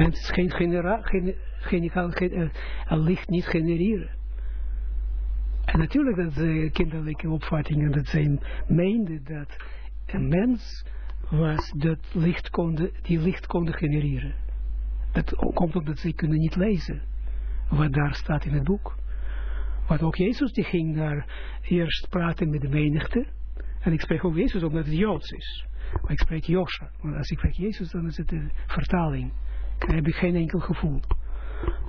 Mens geen geen, geen, geen, een licht niet genereren. En natuurlijk dat ze kinderlijke opvattingen, dat zij meenden dat een mens was dat licht konde, die licht konden genereren. Dat komt omdat ze kunnen niet lezen wat daar staat in het boek. Want ook Jezus die ging daar eerst praten met de menigte. En ik spreek ook Jezus omdat het Joods is. Maar ik spreek Josha. Want als ik spreek Jezus dan is het een vertaling. Heb ik geen enkel gevoel.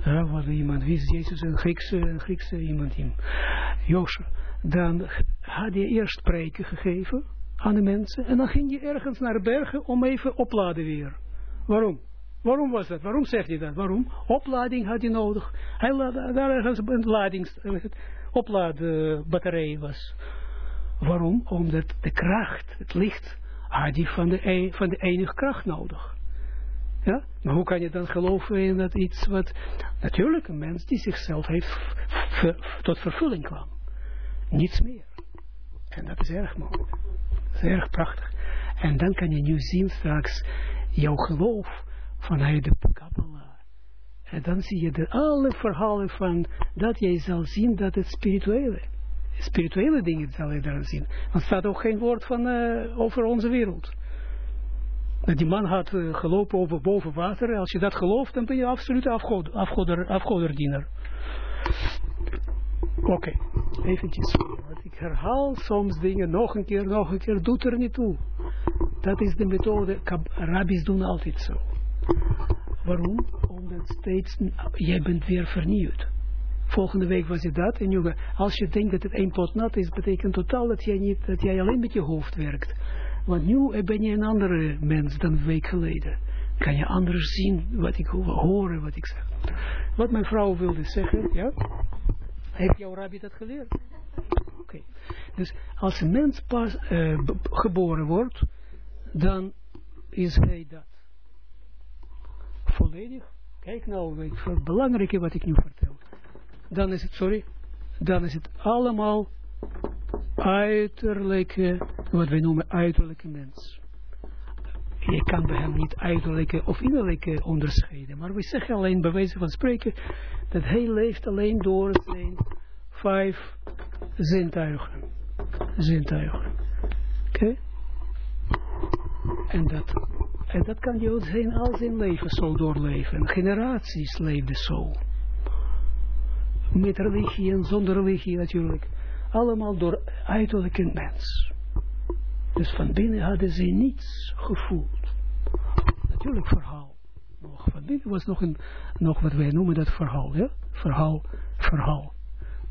Ja, wat iemand, wie Jezus? Een Griekse, een Griekse iemand in. Josha. Dan had hij eerst preken gegeven aan de mensen. En dan ging je ergens naar de bergen om even opladen weer. Waarom? Waarom was dat? Waarom zegt hij dat? Waarom? Oplading had hij nodig. Hij had daar ergens een ladings, oplaadbatterij was. Waarom? Omdat de kracht, het licht, had hij van de, e, van de enige kracht nodig. Ja? Maar hoe kan je dan geloven in dat iets wat... Natuurlijk een mens die zichzelf heeft tot vervulling kwam. Niets meer. En dat is erg mooi. Dat is erg prachtig. En dan kan je nu zien straks jouw geloof vanuit de Kabbalah. En dan zie je de alle verhalen van dat jij zal zien dat het spirituele, spirituele dingen zal je daar zien. Want er staat ook geen woord van uh, over onze wereld. Die man had uh, gelopen over boven water. Als je dat gelooft, dan ben je absoluut afgod, afgoder, afgoderdiener. Oké, okay. eventjes. Ik herhaal soms dingen nog een keer, nog een keer. Doet er niet toe. Dat is de methode. Rabbis doen altijd zo. Waarom? Omdat steeds, jij bent weer vernieuwd. Volgende week was het dat. En nu, als je denkt dat het één pot nat is, betekent totaal dat jij, niet, dat jij alleen met je hoofd werkt. Want nu ben je een andere mens dan een week geleden. Kan je anders zien wat ik horen, wat ik zeg. Wat mijn vrouw wilde zeggen, ja? Heeft jouw rabbi dat geleerd? Oké. Dus als een mens pas uh, geboren wordt, dan is hij dat volledig, kijk nou, het belangrijke wat ik nu vertel. Dan is het, sorry, dan is het allemaal uiterlijke, wat wij noemen uiterlijke mens. Je kan bij hem niet uiterlijke of innerlijke onderscheiden. Maar we zeggen alleen bij wijze van spreken dat hij leeft alleen door zijn vijf zintuigen. Zintuigen. Oké? En dat en dat kan je zijn al zijn leven zo doorleven. Generaties leefden zo. Met religie en zonder religie natuurlijk. Allemaal door uiterlijke mens. Dus van binnen hadden ze niets gevoeld. Natuurlijk verhaal. Nog van binnen was nog, een, nog wat wij noemen dat verhaal. Ja? Verhaal, verhaal.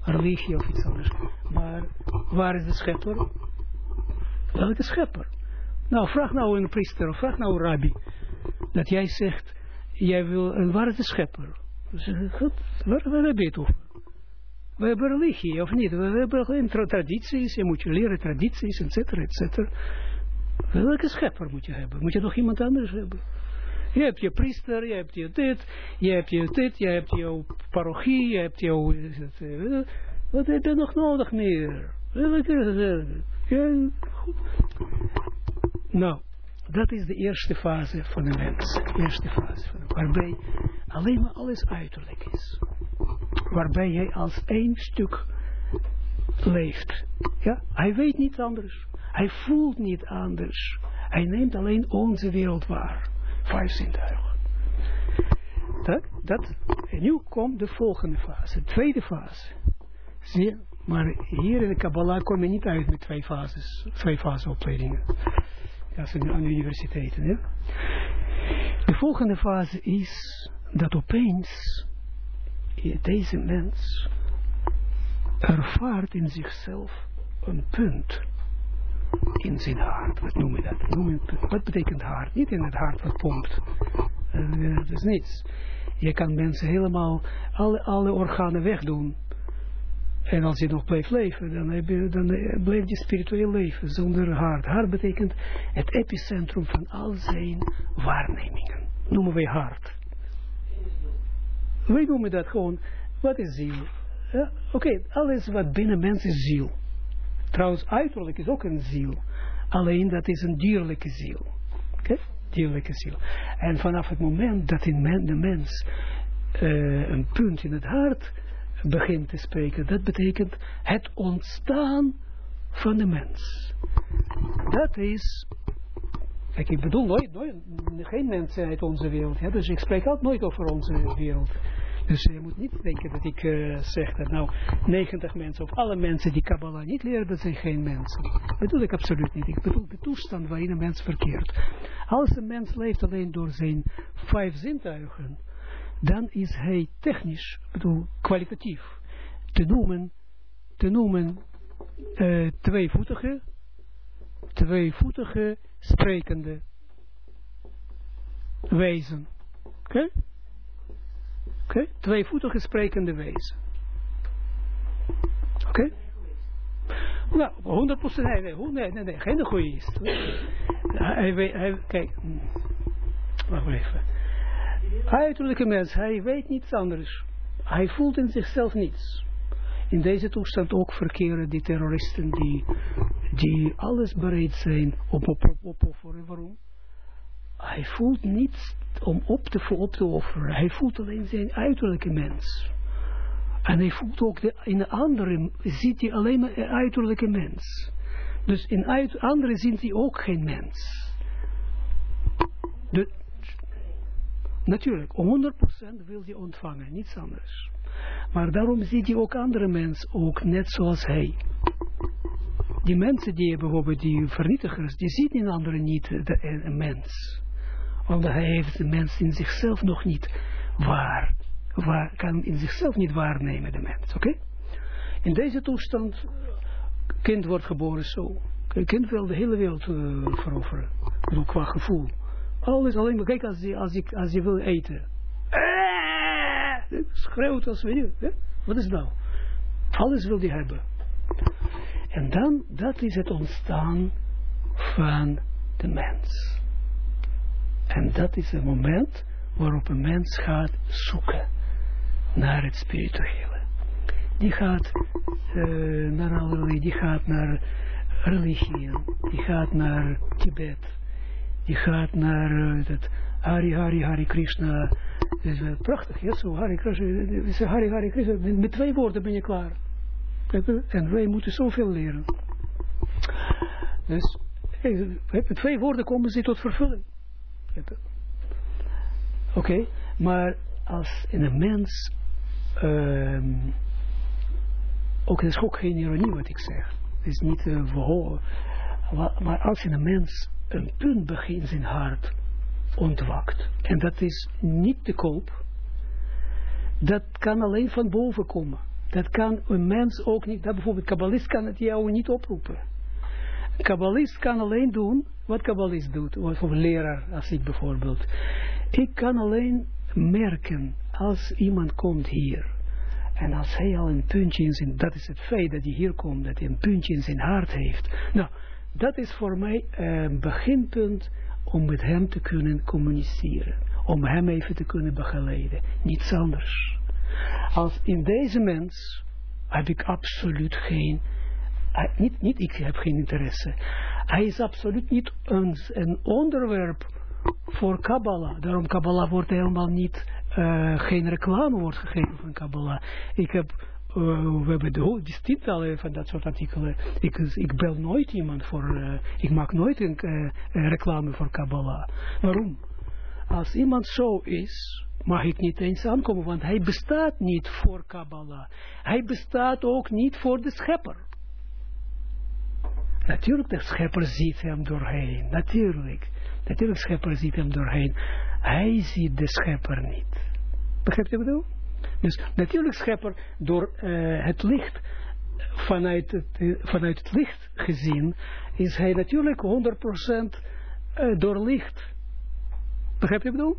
Religie of iets anders. Maar waar is de schepper? Welke schepper? Nou, vraag nou een priester, of vraag nou een rabbi, dat jij zegt, jij wil, waar is de schepper? Goed, waar, waar heb je het? We hebben religie, of niet? We hebben tradities, je moet je leren tradities, et cetera, et cetera. Welke schepper moet je hebben? Moet je nog iemand anders hebben? Je hebt je priester, je hebt je dit, je hebt je dit, je hebt jouw parochie, je hebt jouw... Wat heb je nog nodig meer? Nou, dat is de eerste fase van de mens. Eerste fase. Van waarbij alleen maar alles uiterlijk is. Waarbij hij als één stuk leeft. Ja? Hij weet niet anders. Hij voelt niet anders. Hij neemt alleen onze wereld waar. Vijf zintuigen. Dat, dat, en nu komt de volgende fase. De tweede fase. Zie maar hier in de Kabbalah kom je niet uit met twee fases. Twee fase opleidingen ja, aan de universiteiten. De volgende fase is dat opeens deze mens ervaart in zichzelf een punt in zijn hart. Wat noemen we dat? Noem wat betekent hart? Niet in het hart wat pompt. Uh, dat is niets. Je kan mensen helemaal alle, alle organen wegdoen. En als je nog blijft leven, dan, heb je, dan eh, blijf je spiritueel leven zonder hart. Hart betekent het epicentrum van al zijn waarnemingen. Noemen wij hart. Wij noemen dat gewoon, wat is ziel? Ja, Oké, alles wat binnen mens is ziel. Trouwens, uiterlijk is ook een ziel. Alleen dat is een dierlijke ziel. Oké? dierlijke ziel. En vanaf het moment dat in de mens uh, een punt in het hart begint te spreken, dat betekent het ontstaan van de mens. Dat is, kijk ik bedoel nooit, nooit geen mensen uit onze wereld, dus ik spreek altijd nooit over onze wereld. Dus je moet niet denken dat ik uh, zeg dat nou 90 mensen of alle mensen die Kabbalah niet leren, dat zijn geen mensen. Dat bedoel ik absoluut niet. Ik bedoel de toestand waarin een mens verkeert. Als een mens leeft alleen door zijn vijf zintuigen, dan is hij technisch, bedoel kwalitatief, te noemen, te noemen uh, tweevoetige, tweevoetige sprekende wezen. Oké? Oké? Tweevoetige sprekende wezen. Oké? Nou, 100% nee, nee, nee, nee, nee, geen egoïst. Hij, hij, hij, kijk, wacht even. Uiterlijke mens, hij weet niets anders. Hij voelt in zichzelf niets. In deze toestand ook verkeren die terroristen die, die alles bereid zijn op op op op offeren. Waarom? Hij voelt niets om op te, op te offeren. Hij voelt alleen zijn uiterlijke mens. En hij voelt ook in de andere, ziet hij alleen maar een uiterlijke mens. Dus in uit, andere ziet hij ook geen mens. De, natuurlijk, 100% wil hij ontvangen, niets anders. Maar daarom ziet hij ook andere mensen ook net zoals hij. Die mensen die bijvoorbeeld, die vernietigers, die zien in anderen niet de, een mens. Omdat hij heeft de mens in zichzelf nog niet waar. waar kan in zichzelf niet waarnemen, de mens. Oké? In deze toestand, kind wordt geboren zo. Kind wil de hele wereld uh, veroveren. Bedoel, qua gevoel. Alles alleen maar, kijk als je, als als wil eten. Schreeuwt als weet je. Wat is nou? Alles wil hij hebben. En dan, dat is het ontstaan van de mens. En dat is het moment waarop een mens gaat zoeken naar het spirituele. Die gaat uh, naar allerlei, die gaat naar religie, die gaat naar Tibet, die gaat naar uh, het Hari Hari Hari Krishna. Dat is uh, prachtig, ja, zo Hari Krishna, Hari Hari Krishna, met twee woorden ben je klaar. En wij moeten zoveel leren. Dus, met twee woorden komen ze tot vervulling. Oké, maar als in een mens, um, ook dat is ook geen ironie wat ik zeg. Het is niet uh, verhogen. Maar als in een mens een punt begint in zijn hart ontwakt. En dat is niet te koop. Dat kan alleen van boven komen. Dat kan een mens ook niet. Dat bijvoorbeeld, kabbalist kan het jou niet oproepen. Een kabbalist kan alleen doen wat kabbalist doet. Of een leraar, als ik bijvoorbeeld. Ik kan alleen merken als iemand komt hier. En als hij al een puntje in zijn, dat is het feit dat hij hier komt, dat hij een puntje in zijn hart heeft. Nou, dat is voor mij een beginpunt om met hem te kunnen communiceren. Om hem even te kunnen begeleiden. Niets anders. Als in deze mens heb ik absoluut geen, niet, niet ik heb geen interesse. Hij is absoluut niet een, onderwerp voor Kabbalah. Daarom Kabbalah wordt helemaal niet, uh, geen reclame wordt gegeven van Kabbalah. Ik heb uh, we hebben de, die tientallen van dat soort artikelen. Ik, ik bel nooit iemand voor, ik maak nooit een reclame voor Kabbalah. Waarom? Als iemand zo is, mag ik niet eens aankomen, want hij bestaat niet voor Kabbalah. Hij bestaat ook niet voor de schepper. Natuurlijk, de schepper ziet hem doorheen. Natuurlijk. Natuurlijk, de schepper ziet hem doorheen. Hij ziet de schepper niet. Begrijp je wat ik bedoel? Dus natuurlijk schepper door uh, het licht, vanuit het, uh, vanuit het licht gezien, is hij natuurlijk 100% uh, door licht. Begrijp je wat ik bedoel?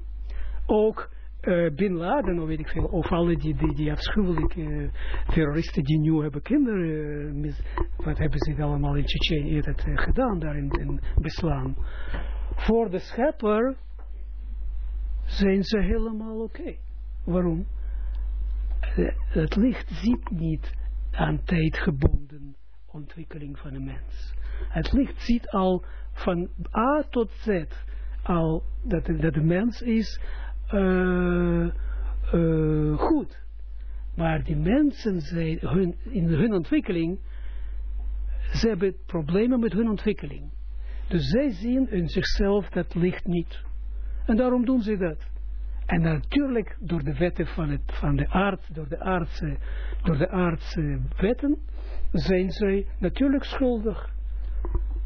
Ook uh, Bin Laden, of weet ik veel, of alle die, die, die afschuwelijke terroristen die nu hebben kinderen, mis, wat hebben ze allemaal in Tsjetsjenië gedaan, daar in, in beslaan. Voor de schepper zijn ze helemaal oké. Waarom? Het licht ziet niet aan tijdgebonden ontwikkeling van een mens. Het licht ziet al van A tot Z al, dat, dat de mens is uh, uh, goed. Maar die mensen zijn hun, in hun ontwikkeling, ze hebben problemen met hun ontwikkeling. Dus zij zien in zichzelf dat licht niet. En daarom doen ze dat. En natuurlijk door de wetten van, het, van de aard, door de aardse, door de aardse wetten, zijn zij natuurlijk schuldig.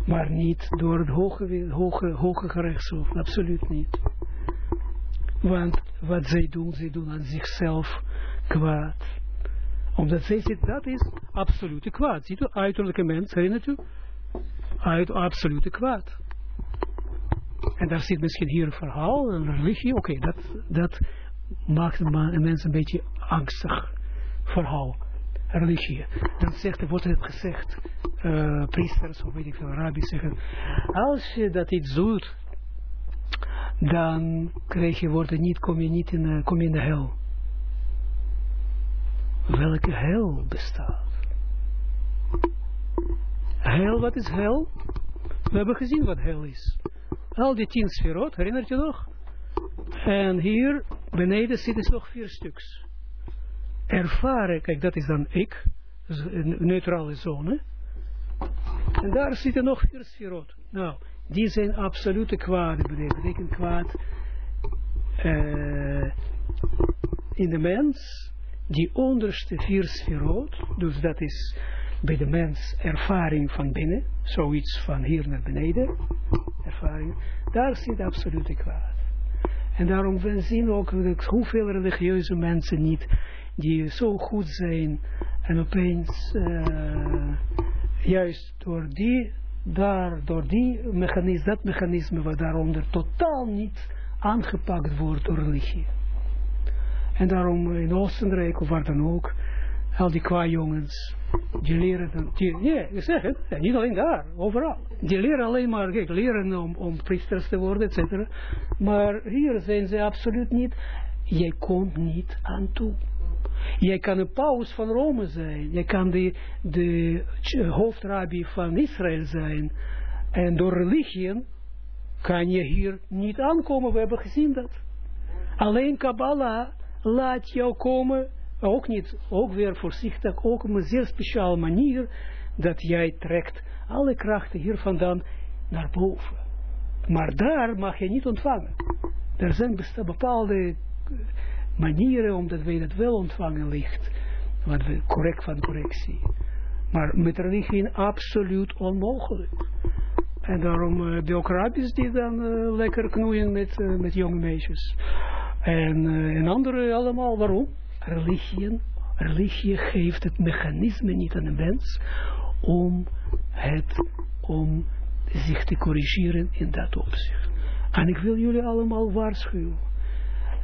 Maar niet door het hoge, hoge, hoge gerechtshof, absoluut niet. Want wat zij doen, zij doen aan zichzelf kwaad. Omdat zij zitten, dat is absolute kwaad. Ziet u, uiterlijke mens, herinnert u? Uit absolute kwaad. En daar zit misschien hier een verhaal, een religie, oké, dat, dat maakt een mens een beetje angstig verhaal, religie. Dan zegt, wordt het gezegd, uh, priesters of weet ik veel, rabbis zeggen, als je dat iets doet, dan krijg je worden niet, kom je niet in, kom je in de hel. Welke hel bestaat? Hel, wat is hel? We hebben gezien wat hel is. Al die tien sferot, herinnert je nog? En hier beneden zitten nog vier stuks. Ervaren, kijk dat is dan ik, een neutrale zone. En daar zitten nog vier sferot. Nou, die zijn absolute kwaad. Betekent kwaad uh, in de mens, die onderste vier sferot, dus dat is bij de mens ervaring van binnen, zoiets van hier naar beneden, ervaring, daar zit absolute kwaad. En daarom we zien ook hoeveel religieuze mensen niet, die zo goed zijn en opeens uh, juist door die, daar, door die mechanisme, dat mechanisme wat daaronder totaal niet aangepakt wordt door religie. En daarom in Oostenrijk of waar dan ook, al die qua jongens, die leren, dan, die, ja, ik zeg het, niet alleen daar, overal. Die leren alleen maar, kijk, leren om, om priesters te worden, et cetera. Maar hier zijn ze absoluut niet, jij komt niet aan toe. Jij kan een paus van Rome zijn, jij kan de, de hoofdrabbi van Israël zijn. En door religie kan je hier niet aankomen, we hebben gezien dat. Alleen Kabbalah laat jou komen ook niet, ook weer voorzichtig, ook op een zeer speciale manier, dat jij trekt alle krachten hier vandaan naar boven. Maar daar mag je niet ontvangen. Er zijn bepaalde eh, manieren, omdat wij dat wel ontvangen ligt. Wat we correct van correctie. Maar met religie absoluut onmogelijk. En daarom uh, die dan uh, lekker knoeien met, met jonge meisjes. En, en anderen allemaal, waarom? Religie, geeft het mechanisme niet aan de mens om het, om zich te corrigeren in dat opzicht. En ik wil jullie allemaal waarschuwen.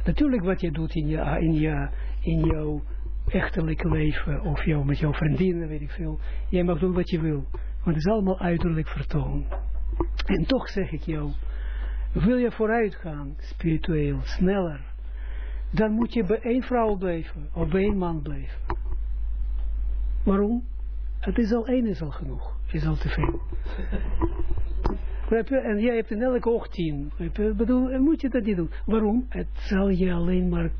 Natuurlijk wat je doet in, je, in, je, in jouw echtelijk leven, of met jouw vriendinnen, weet ik veel. Jij mag doen wat je wil. Want het is allemaal uiterlijk vertoon. En toch zeg ik jou, wil je vooruit gaan, spiritueel, sneller, dan moet je bij één vrouw blijven, of bij één man blijven. Waarom? Het is al één is al genoeg, is al te veel. en jij hebt in elke. Ik bedoel, moet je dat niet doen. Waarom? Het zal je alleen maar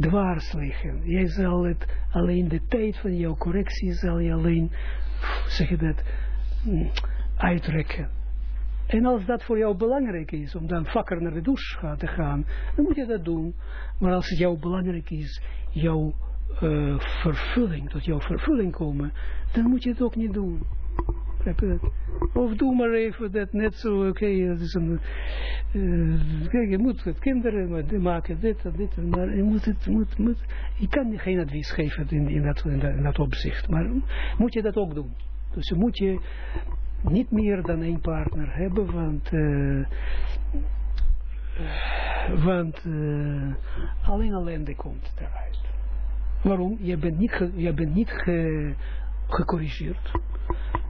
dwars liggen. Jij zal het alleen de tijd van jouw correctie zal je alleen, zeg je dat, mm, uitrekken. En als dat voor jou belangrijk is, om dan vakker naar de douche te gaan, dan moet je dat doen. Maar als het jou belangrijk is, jouw uh, vervulling, tot jouw vervulling komen, dan moet je het ook niet doen. Of doe maar even dat net zo, oké, dat is een, uh, kijk, je moet het kinderen maken, dit en dit, maar je moet het, moet, moet, je kan geen advies geven in, in, dat, in, dat, in dat opzicht, maar moet je dat ook doen. Dus moet je niet meer dan één partner hebben, want, uh, want uh, alleen ellende komt eruit. Waarom? Je bent niet, je bent niet ge, gecorrigeerd.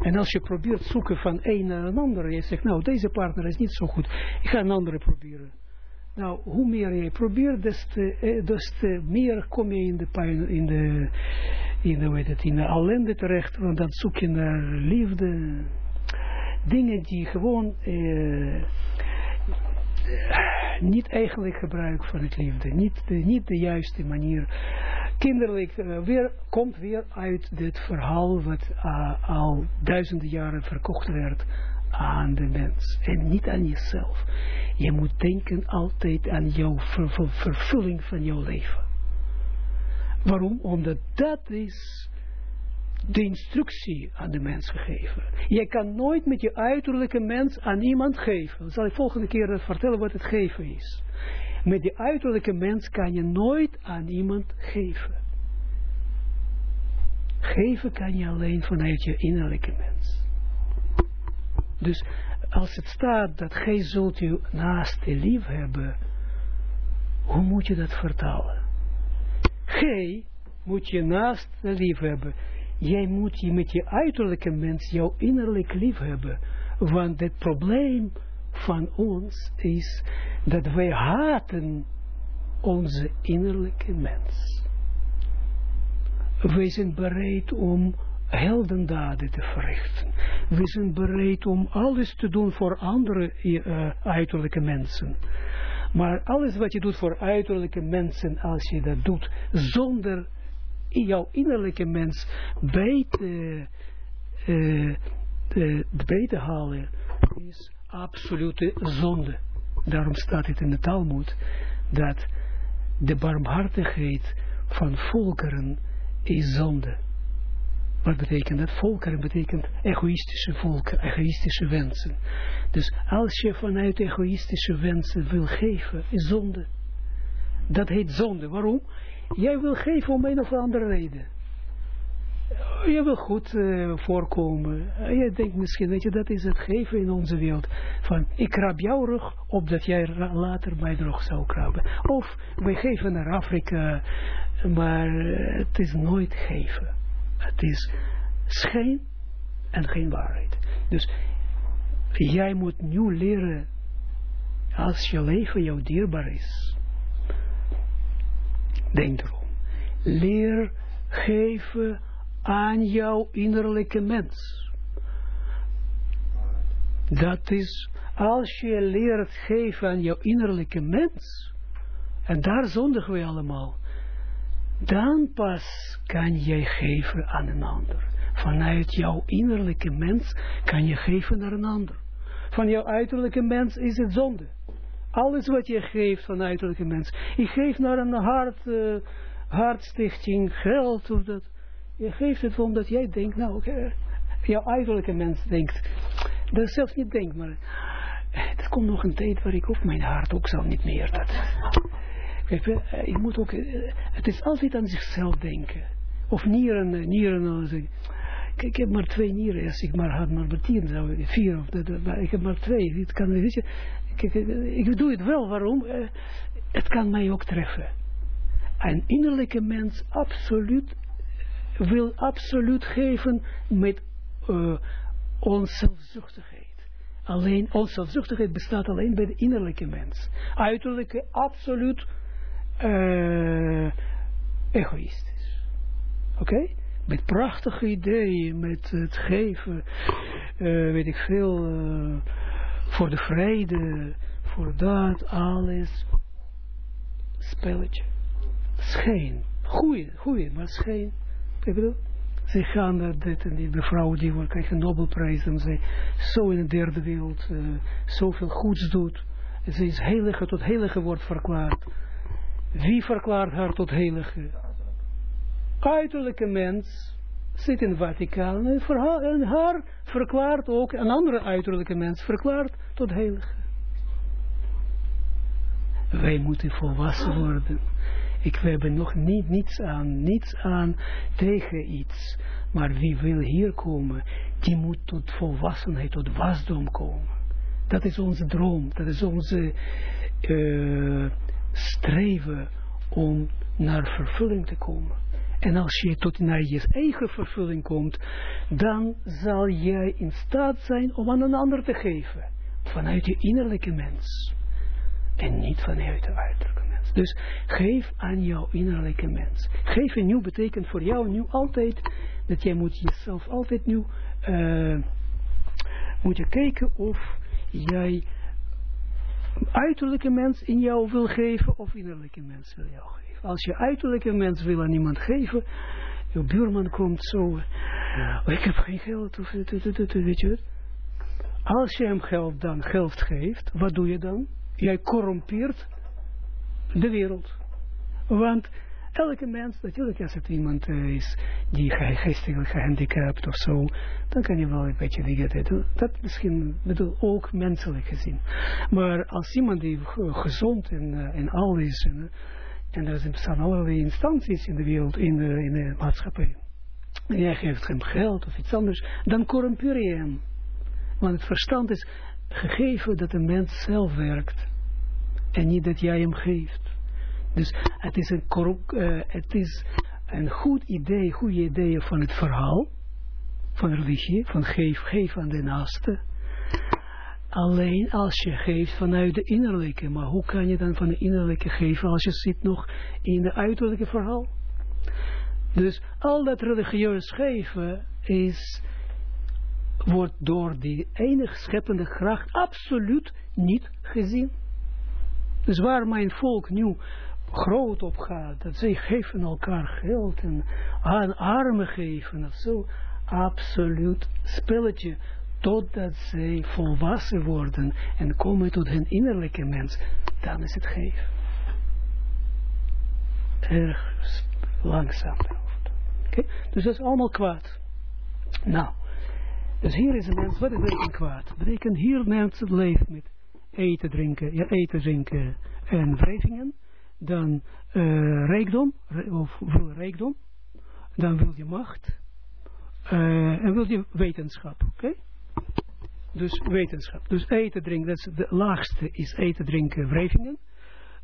En als je probeert zoeken van een naar een ander, je zegt, nou, deze partner is niet zo goed, ik ga een andere proberen. Nou, hoe meer je probeert, des te, eh, des meer kom je in de in de, in de, weet het, in de ellende terecht, want dan zoek je naar liefde, dingen die gewoon, uh, uh, niet eigenlijk gebruik van het liefde, niet de, niet de juiste manier. Kinderlijk uh, weer, komt weer uit dit verhaal wat al duizenden jaren verkocht werd aan de mens en niet aan jezelf. Je moet denken altijd aan jouw ver, ver, vervulling van jouw leven. Waarom? Omdat dat is de instructie aan de mens gegeven. Je kan nooit met je uiterlijke mens aan iemand geven. Zal ik volgende keer vertellen wat het geven is. Met die uiterlijke mens kan je nooit aan iemand geven. Geven kan je alleen vanuit je innerlijke mens. Dus als het staat dat gij zult je naaste lief hebben, hoe moet je dat vertalen? Gij moet je naaste lief hebben. Jij moet je met je uiterlijke mens jouw innerlijk lief hebben. Want het probleem van ons is dat wij haten onze innerlijke mens. Wij zijn bereid om heldendaden te verrichten. We zijn bereid om alles te doen voor andere uh, uiterlijke mensen. Maar alles wat je doet voor uiterlijke mensen, als je dat doet zonder jouw innerlijke mens bij uh, te, bij te halen, is absolute zonde. Daarom staat het in de Talmud dat de barmhartigheid van volkeren is zonde. Wat betekent dat? Volkeren betekent egoïstische volken, egoïstische wensen. Dus als je vanuit egoïstische wensen wil geven, is zonde. Dat heet zonde. Waarom? Jij wil geven om een of andere reden. Je wil goed uh, voorkomen. Je denkt misschien, weet je, dat is het geven in onze wereld. Van, ik krab jouw rug, opdat jij later mijn rug zou krabben. Of, wij geven naar Afrika, maar uh, het is nooit geven. Het is schijn en geen waarheid. Dus, jij moet nu leren, als je leven jou dierbaar is, Denk erom. Leer geven aan jouw innerlijke mens. Dat is, als je leert geven aan jouw innerlijke mens, en daar zondigen we allemaal, dan pas kan jij geven aan een ander. Vanuit jouw innerlijke mens kan je geven naar een ander. Van jouw uiterlijke mens is het zonde. Alles wat je geeft van uiterlijke mens. Je geeft naar een hart, uh, hartstichting geld of dat. Je geeft het omdat jij denkt, nou, okay, jouw uiterlijke mens denkt. Dat is zelfs niet denkt, maar er komt nog een tijd waar ik ook mijn hart ook zal niet meer. Dat. Kijk, eh, moet ook, eh, het is altijd aan zichzelf denken. Of nieren, nieren, ik heb maar twee nieren, als ik maar had maar tien zou vier of dat, ik heb maar twee. Het kan, weet je, Kijk, ik doe het wel, waarom? Uh, het kan mij ook treffen. Een innerlijke mens absoluut wil absoluut geven met uh, onzelfzuchtigheid. Alleen, onzelfzuchtigheid bestaat alleen bij de innerlijke mens. Uiterlijke, absoluut uh, egoïstisch. Oké? Met prachtige ideeën, met het geven, uh, weet ik veel voor de vrede, voor dat, alles. Spelletje. Schijn. Goeie, goeie, maar schijn. Ik bedoel, ze gaan naar dit en die mevrouw die wordt krijgt een Nobelprijs en zij zo in de derde wereld uh, zoveel goeds doet. Ze is heilige tot heilige wordt verklaard. Wie verklaart haar tot heilige? Uiterlijke mens zit in Vaticaan en, en haar verklaart ook, een andere uiterlijke mens verklaart tot heilige. Wij moeten volwassen worden. Ik, we hebben nog niet, niets aan, niets aan tegen iets. Maar wie wil hier komen, die moet tot volwassenheid, tot wasdom komen. Dat is onze droom, dat is onze uh, streven om naar vervulling te komen. En als je tot naar je eigen vervulling komt, dan zal jij in staat zijn om aan een ander te geven. Vanuit je innerlijke mens. En niet vanuit de uiterlijke mens. Dus geef aan jouw innerlijke mens. Geven nieuw betekent voor jou nu altijd, dat jij moet jezelf altijd nieuw, uh, moet je kijken of jij uiterlijke mens in jou wil geven of innerlijke mens wil jou geven. Als je uiterlijke mens wil aan iemand geven, je buurman komt zo, oh, ik heb geen geld, of, weet je Als je hem geld dan geld geeft, wat doe je dan? Jij corrompeert de wereld. Want elke mens, natuurlijk als het iemand uh, is die geestelijk gehandicapt of zo, dan kan je wel een beetje doen. Dat misschien, bedoel, ook menselijk gezien. Maar als iemand die gezond en, uh, en al is, en, en er zijn allerlei instanties in de wereld, in de, in de maatschappij, en jij geeft hem geld of iets anders, dan corrumpeer je hem. Want het verstand is gegeven dat een mens zelf werkt. En niet dat jij hem geeft. Dus het is een, uh, het is een goed idee, goede ideeën van het verhaal, van religie, van geef, geef aan de naaste. Alleen als je geeft vanuit de innerlijke, maar hoe kan je dan van de innerlijke geven als je zit nog in de uiterlijke verhaal? Dus al dat religieus geven is, wordt door die enige scheppende kracht absoluut niet gezien. Dus waar mijn volk nu groot op gaat, dat zij geven elkaar geld en aan armen geven of zo, absoluut spelletje, totdat zij volwassen worden en komen tot hun innerlijke mens, dan is het geven. Erg langzaam. Oké, Dus dat is allemaal kwaad. Nou, dus hier is een mens, wat betekent kwaad? Betekent hier mensen leeft met eten, drinken, ja, eten, drinken en wrijvingen dan uh, rijkdom, of wil rijkdom, dan wil je macht, uh, en wil je wetenschap, oké? Dus wetenschap. Dus eten, drinken, dat is de laagste is eten, drinken, wrijvingen.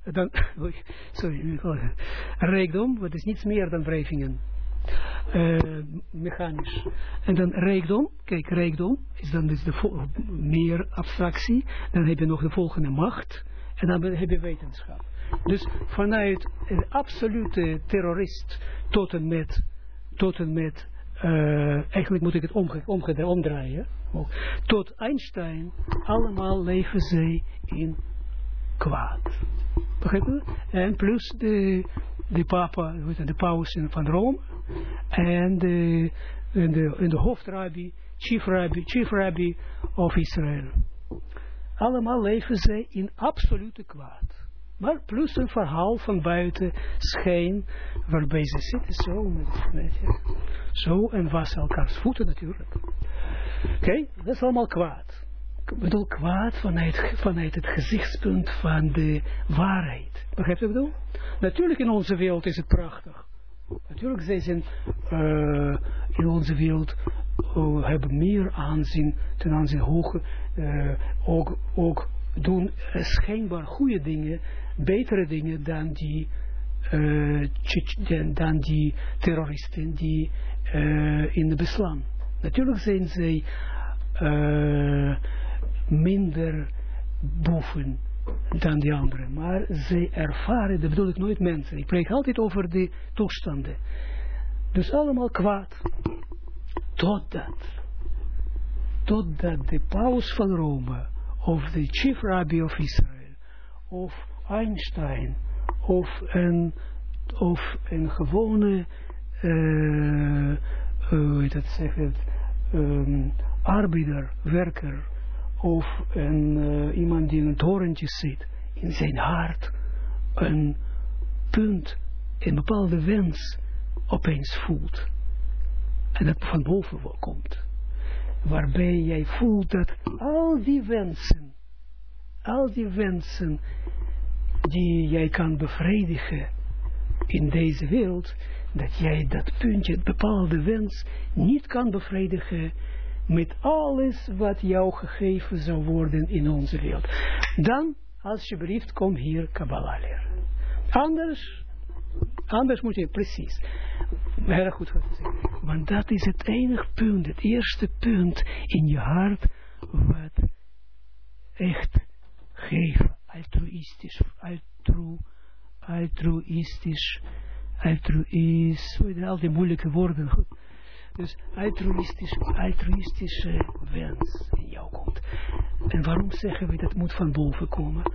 Dan, sorry, rijkdom, wat is niets meer dan wrijvingen. Uh, mechanisch. En dan rijkdom, kijk, rijkdom is dan dus de meer abstractie. Dan heb je nog de volgende macht. En dan heb je wetenschap. Dus vanuit een absolute terrorist tot en met, tot en met uh, eigenlijk moet ik het omge omdraaien, tot Einstein, allemaal leven zij in kwaad. Begrijp? En plus de, de papa, de paus van Rome, en de, en de, en de hoofdrabbi, chief rabbi, chief rabbi of Israël. Allemaal leven zij in absolute kwaad. Maar plus een verhaal van buiten schijn, waarbij ze zitten zo, met, zo en wassen elkaars voeten natuurlijk. Oké, dat is allemaal kwaad. Ik bedoel kwaad vanuit, vanuit het gezichtspunt van de waarheid. Begrijp je wat bedoel? Natuurlijk in onze wereld is het prachtig. Natuurlijk zij zijn uh, in onze wereld uh, hebben meer aanzien ten aanzien hoger, uh, ook, ook doen schijnbaar goede dingen betere dingen dan die, uh, dan die terroristen die uh, in de beslaan. Natuurlijk zijn zij uh, minder boven dan die anderen, maar zij ervaren, dat bedoel ik nooit mensen, ik spreek altijd over de toestanden. Dus allemaal kwaad. Totdat, totdat de paus van Rome, of de chief rabbi of Israël, of Einstein of een, of een gewone, uh, hoe heet het, zeg het, um, arbeider, werker, of een, uh, iemand die in een torentje zit, in zijn hart een punt, een bepaalde wens opeens voelt. En dat van boven komt. Waarbij jij voelt dat al die wensen, al die wensen die jij kan bevredigen in deze wereld, dat jij dat puntje, bepaalde wens, niet kan bevredigen met alles wat jou gegeven zou worden in onze wereld. Dan, alsjeblieft, kom hier Kabbalah. Anders, anders moet je, precies, heel goed zeggen. Want dat is het enige punt, het eerste punt in je hart, wat echt geven altruïstisch, altru, altruïstisch, altruïs, al die moeilijke woorden. Dus altruïstisch, altruïstische wens in jou komt. En waarom zeggen we dat moet van boven komen?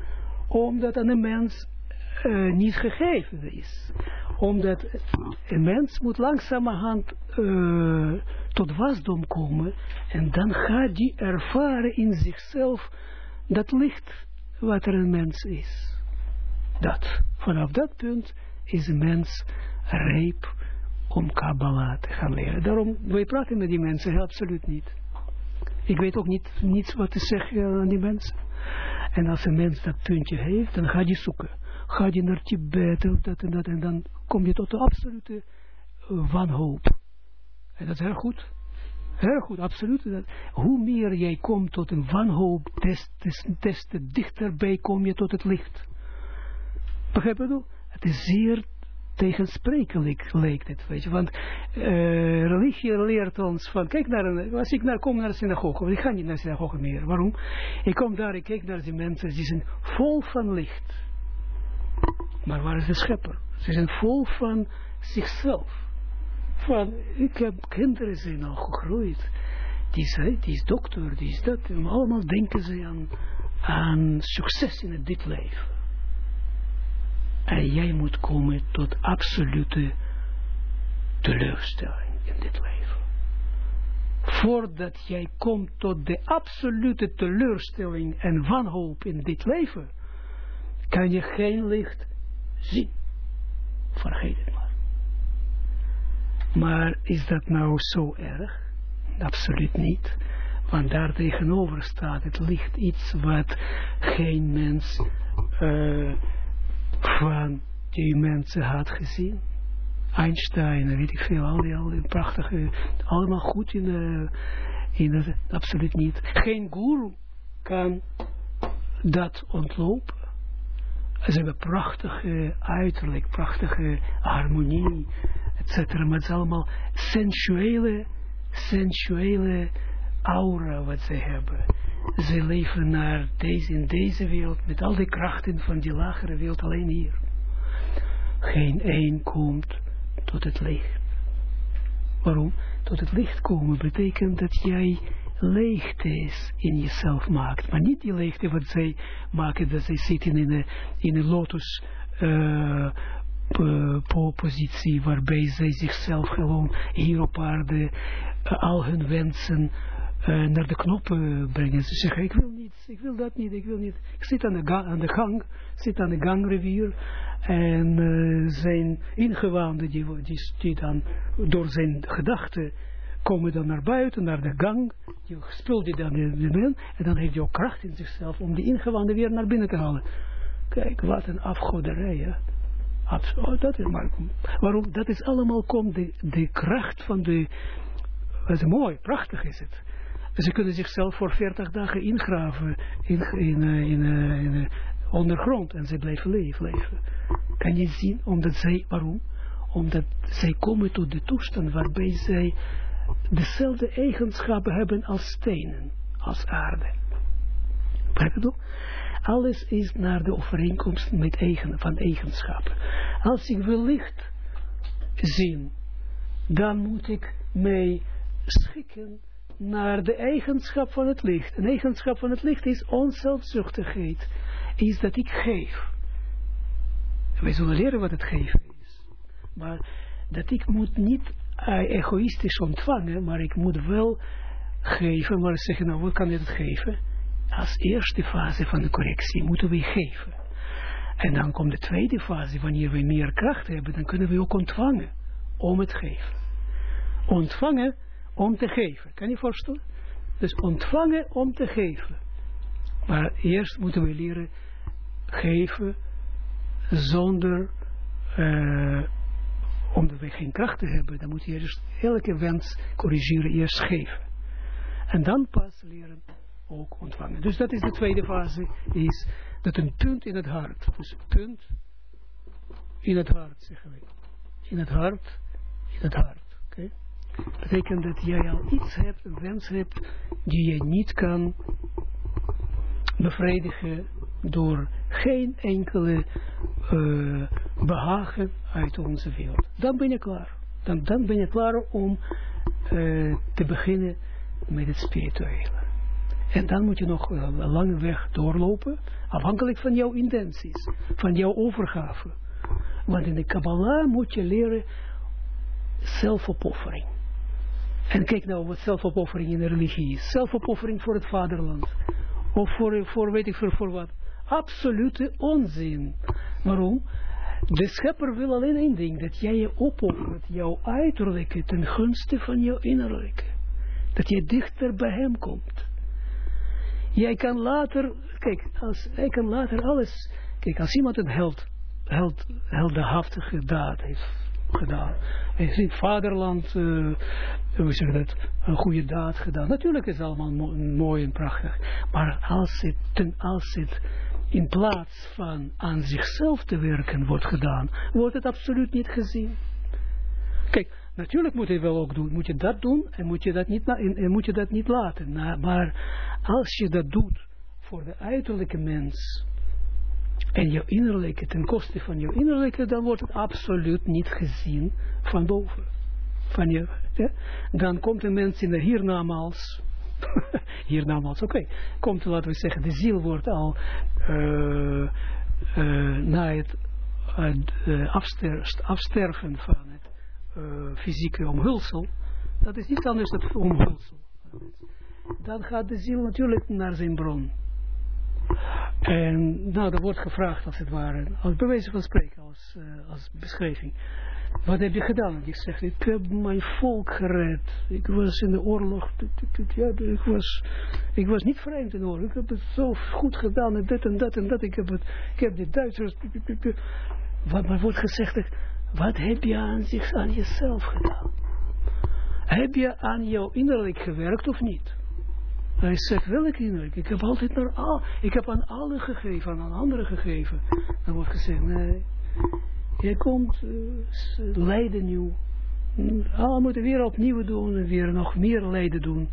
Omdat aan een mens uh, niet gegeven is. Omdat een mens moet langzamerhand uh, tot wasdom komen en dan gaat die ervaren in zichzelf dat licht wat er een mens is. Dat. Vanaf dat punt is een mens rijp om Kabbalah te gaan leren. Daarom, wij praten met die mensen absoluut niet. Ik weet ook niet, niets wat te zeggen aan die mensen. En als een mens dat puntje heeft, dan gaat hij zoeken. Ga je naar Tibet of dat en dat en dan kom je tot de absolute wanhoop. En dat is heel goed. Heel goed, absoluut. hoe meer jij komt tot een wanhoop, des, des, des te dichterbij kom je tot het licht. Begrijp je? Het is zeer tegensprekelijk lijkt het, weet je. Want uh, religie leert ons van, kijk naar, een, als ik naar, kom naar de synagoge, want ik ga niet naar de synagoge meer. Waarom? Ik kom daar, ik kijk naar die mensen, die zijn vol van licht. Maar waar is de schepper? Ze zijn vol van zichzelf. Van, ik heb kinderen zijn al gegroeid. Die is, die is dokter, die is dat. En allemaal denken ze aan, aan succes in dit leven. En jij moet komen tot absolute teleurstelling in dit leven. Voordat jij komt tot de absolute teleurstelling en wanhoop in dit leven, kan je geen licht zien. Vergeet het maar. Maar is dat nou zo erg? Absoluut niet. Want daar tegenover staat het licht iets wat geen mens uh, van die mensen had gezien. Einstein, weet ik veel, al die, al prachtige, allemaal goed in, de, in het, absoluut niet. Geen guru kan dat ontlopen. Ze hebben prachtige uiterlijk, prachtige harmonie, etc. Maar het is allemaal sensuele, sensuele aura wat ze hebben. Ze leven naar deze, in deze wereld met al die krachten van die lagere wereld alleen hier. Geen één komt tot het licht. Waarom? Tot het licht komen betekent dat jij leegtes in jezelf maakt. Maar niet die leegte wat zij maken, dat zij zitten in een, in een lotus uh, positie, waarbij zij zichzelf gewoon hier op aarde uh, al hun wensen uh, naar de knoppen brengen. Ze zeggen, ik wil niet, ik wil dat niet, ik wil niet. Ik zit aan de, gang, aan de gang, zit aan de gangrivier en zijn ingewanden die, die, die dan door zijn gedachten komen dan naar buiten, naar de gang, je speelt die dan in binnen, en dan heeft hij ook kracht in zichzelf om die ingewanden weer naar binnen te halen. Kijk, wat een afgoderij, hè. Oh, dat is maar, waarom? Dat is allemaal komt de, de kracht van de, dat mooi, prachtig is het. Ze kunnen zichzelf voor 40 dagen ingraven in, in, in, in, in ondergrond en ze blijven leven, Kan je zien, omdat zij, waarom? Omdat zij komen tot de toestand waarbij zij dezelfde eigenschappen hebben als stenen, als aarde. Begrijp je Alles is naar de overeenkomst met eigen, van eigenschappen. Als ik wil licht zien, dan moet ik mij schikken naar de eigenschap van het licht. Een eigenschap van het licht is onzelfzuchtigheid. Is dat ik geef. Wij zullen leren wat het geven is. Maar dat ik moet niet uh, egoïstisch ontvangen, maar ik moet wel geven, maar zeggen, nou, wat kan het geven? Als eerste fase van de correctie moeten we geven. En dan komt de tweede fase, wanneer we meer kracht hebben, dan kunnen we ook ontvangen om het geven. Ontvangen om te geven. Kan je voorstellen? Dus ontvangen om te geven. Maar eerst moeten we leren geven zonder uh, omdat we geen krachten hebben, dan moet je eerst elke wens corrigeren, eerst geven. En dan pas leren ook ontvangen. Dus dat is de tweede fase, is dat een punt in het hart. Dus punt in het hart, zeggen we. In het hart, in het hart. Okay? betekent dat jij al iets hebt, een wens hebt, die je niet kan bevredigen door geen enkele uh, behagen uit onze wereld. Dan ben je klaar. Dan, dan ben je klaar om uh, te beginnen met het spirituele. En dan moet je nog een lange weg doorlopen, afhankelijk van jouw intenties, van jouw overgave. Want in de Kabbalah moet je leren zelfopoffering. En kijk nou wat zelfopoffering in de religie is. Zelfopoffering voor het vaderland. Of voor, voor weet ik voor, voor wat. Absolute onzin. Waarom? De schepper wil alleen één ding. Dat jij je opoffert. Jouw uiterlijke ten gunste van jouw innerlijke. Dat je dichter bij hem komt. Jij kan later, kijk, als, hij kan later alles, kijk, als iemand een held, held, heldehaftige daad heeft gedaan. Hij heeft in het vaderland, uh, hoe zeg dat, een goede daad gedaan. Natuurlijk is het allemaal mooi en prachtig. Maar als het, ten, als het in plaats van aan zichzelf te werken wordt gedaan, wordt het absoluut niet gezien. Kijk, natuurlijk moet je wel ook doen, moet je dat doen en moet je dat niet, en moet je dat niet laten. Maar als je dat doet voor de uiterlijke mens, en jouw innerlijke, ten koste van jouw innerlijke, dan wordt het absoluut niet gezien van boven. Van je? Dan komt een mens in de hiernamaals, hiernamaals, oké, okay. komt, laten we zeggen, de ziel wordt al uh, na het uh, afsterven van het fysieke omhulsel, dat is niet anders dan omhulsel. Dan gaat de ziel natuurlijk naar zijn bron. En nou, er wordt gevraagd als het ware, als bewezen van spreken, als, uh, als beschrijving. Wat heb je gedaan? Ik zeg, ik heb mijn volk gered. Ik was in de oorlog. Ja, ik, was, ik was niet vreemd in de oorlog. Ik heb het zo goed gedaan. En dit en dat en dat. Ik heb, het, ik heb de Duitsers. Wat maar wordt gezegd. Wat heb je aan, zich, aan jezelf gedaan? Heb je aan jouw innerlijk gewerkt of niet? Hij zegt, welke innerlijk? Ik heb altijd naar al, ik heb aan alle gegeven, aan anderen gegeven. Dan wordt gezegd, nee, jij komt uh, lijden nieuw. Alle moeten weer opnieuw doen en weer nog meer lijden doen.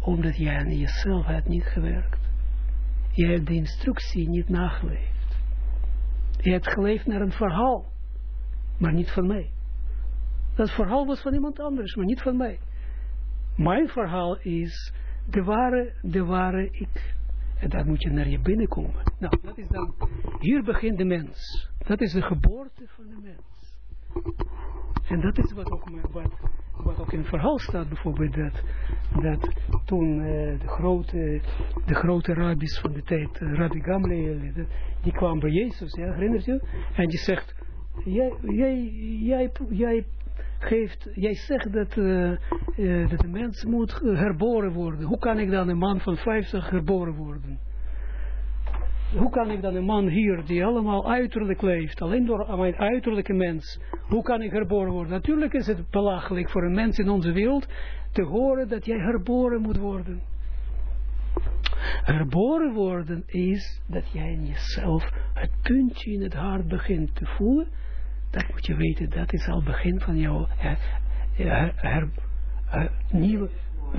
Omdat jij aan jezelf hebt niet gewerkt. Je hebt de instructie niet nageleefd. Je hebt geleefd naar een verhaal. Maar niet van mij. Dat verhaal was van iemand anders, maar niet van mij. Mijn verhaal is de ware, de ware ik. En daar moet je naar je binnenkomen. Nou, dat is dan, hier begint de mens. Dat is de geboorte van de mens. En dat is wat ook, wat, wat ook in het verhaal staat, bijvoorbeeld, dat, dat toen uh, de, grote, de grote rabbis van de tijd, uh, Rabbi Gamliel, die kwam bij Jezus, ja, herinnert je? En die zegt, jij, jij, jij, jij geeft, jij zegt dat, uh, dat de mens moet herboren worden. Hoe kan ik dan een man van 50 herboren worden? Hoe kan ik dan een man hier, die allemaal uiterlijk leeft, alleen door mijn uiterlijke mens, hoe kan ik herboren worden? Natuurlijk is het belachelijk voor een mens in onze wereld te horen dat jij herboren moet worden. Herboren worden is dat jij in jezelf het puntje in het hart begint te voelen dat moet je weten, dat is al begin van jouw her, her, her, nieuwe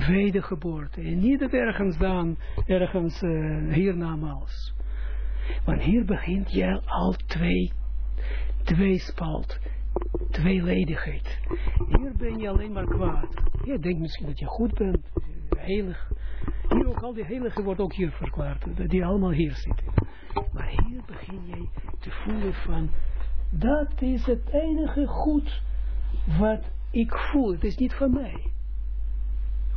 wedergeboorte. En niet ergens dan, ergens uh, hiernamaals. Want hier begint jij al twee, twee spalt, tweeledigheid. Hier ben je alleen maar kwaad. Je denkt misschien dat je goed bent, heilig. Hier ook al die heilige wordt ook hier verklaard, die allemaal hier zitten. Maar hier begin jij te voelen van dat is het enige goed wat ik voel. Het is niet van mij.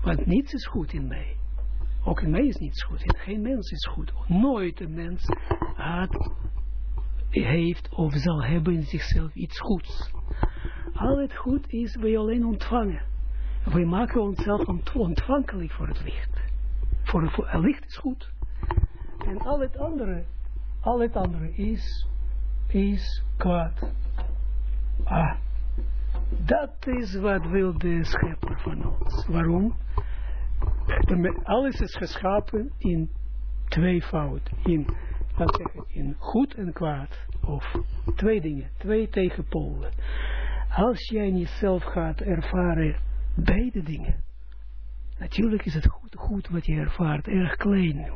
Want niets is goed in mij. Ook in mij is niets goed. In geen mens is goed. Nooit een mens had, heeft of zal hebben in zichzelf iets goeds. Al het goed is wij alleen ontvangen. Wij maken onszelf ontvankelijk voor het licht. Voor voor, het licht is goed. En al het andere, al het andere is is kwaad. Ah, dat is wat wil de schepper van ons. Waarom? Alles is geschapen in twee fouten. In, in goed en kwaad. Of twee dingen, twee tegenpolen. Als jij niet zelf gaat ervaren beide dingen. Natuurlijk is het goed, goed wat je ervaart, erg klein.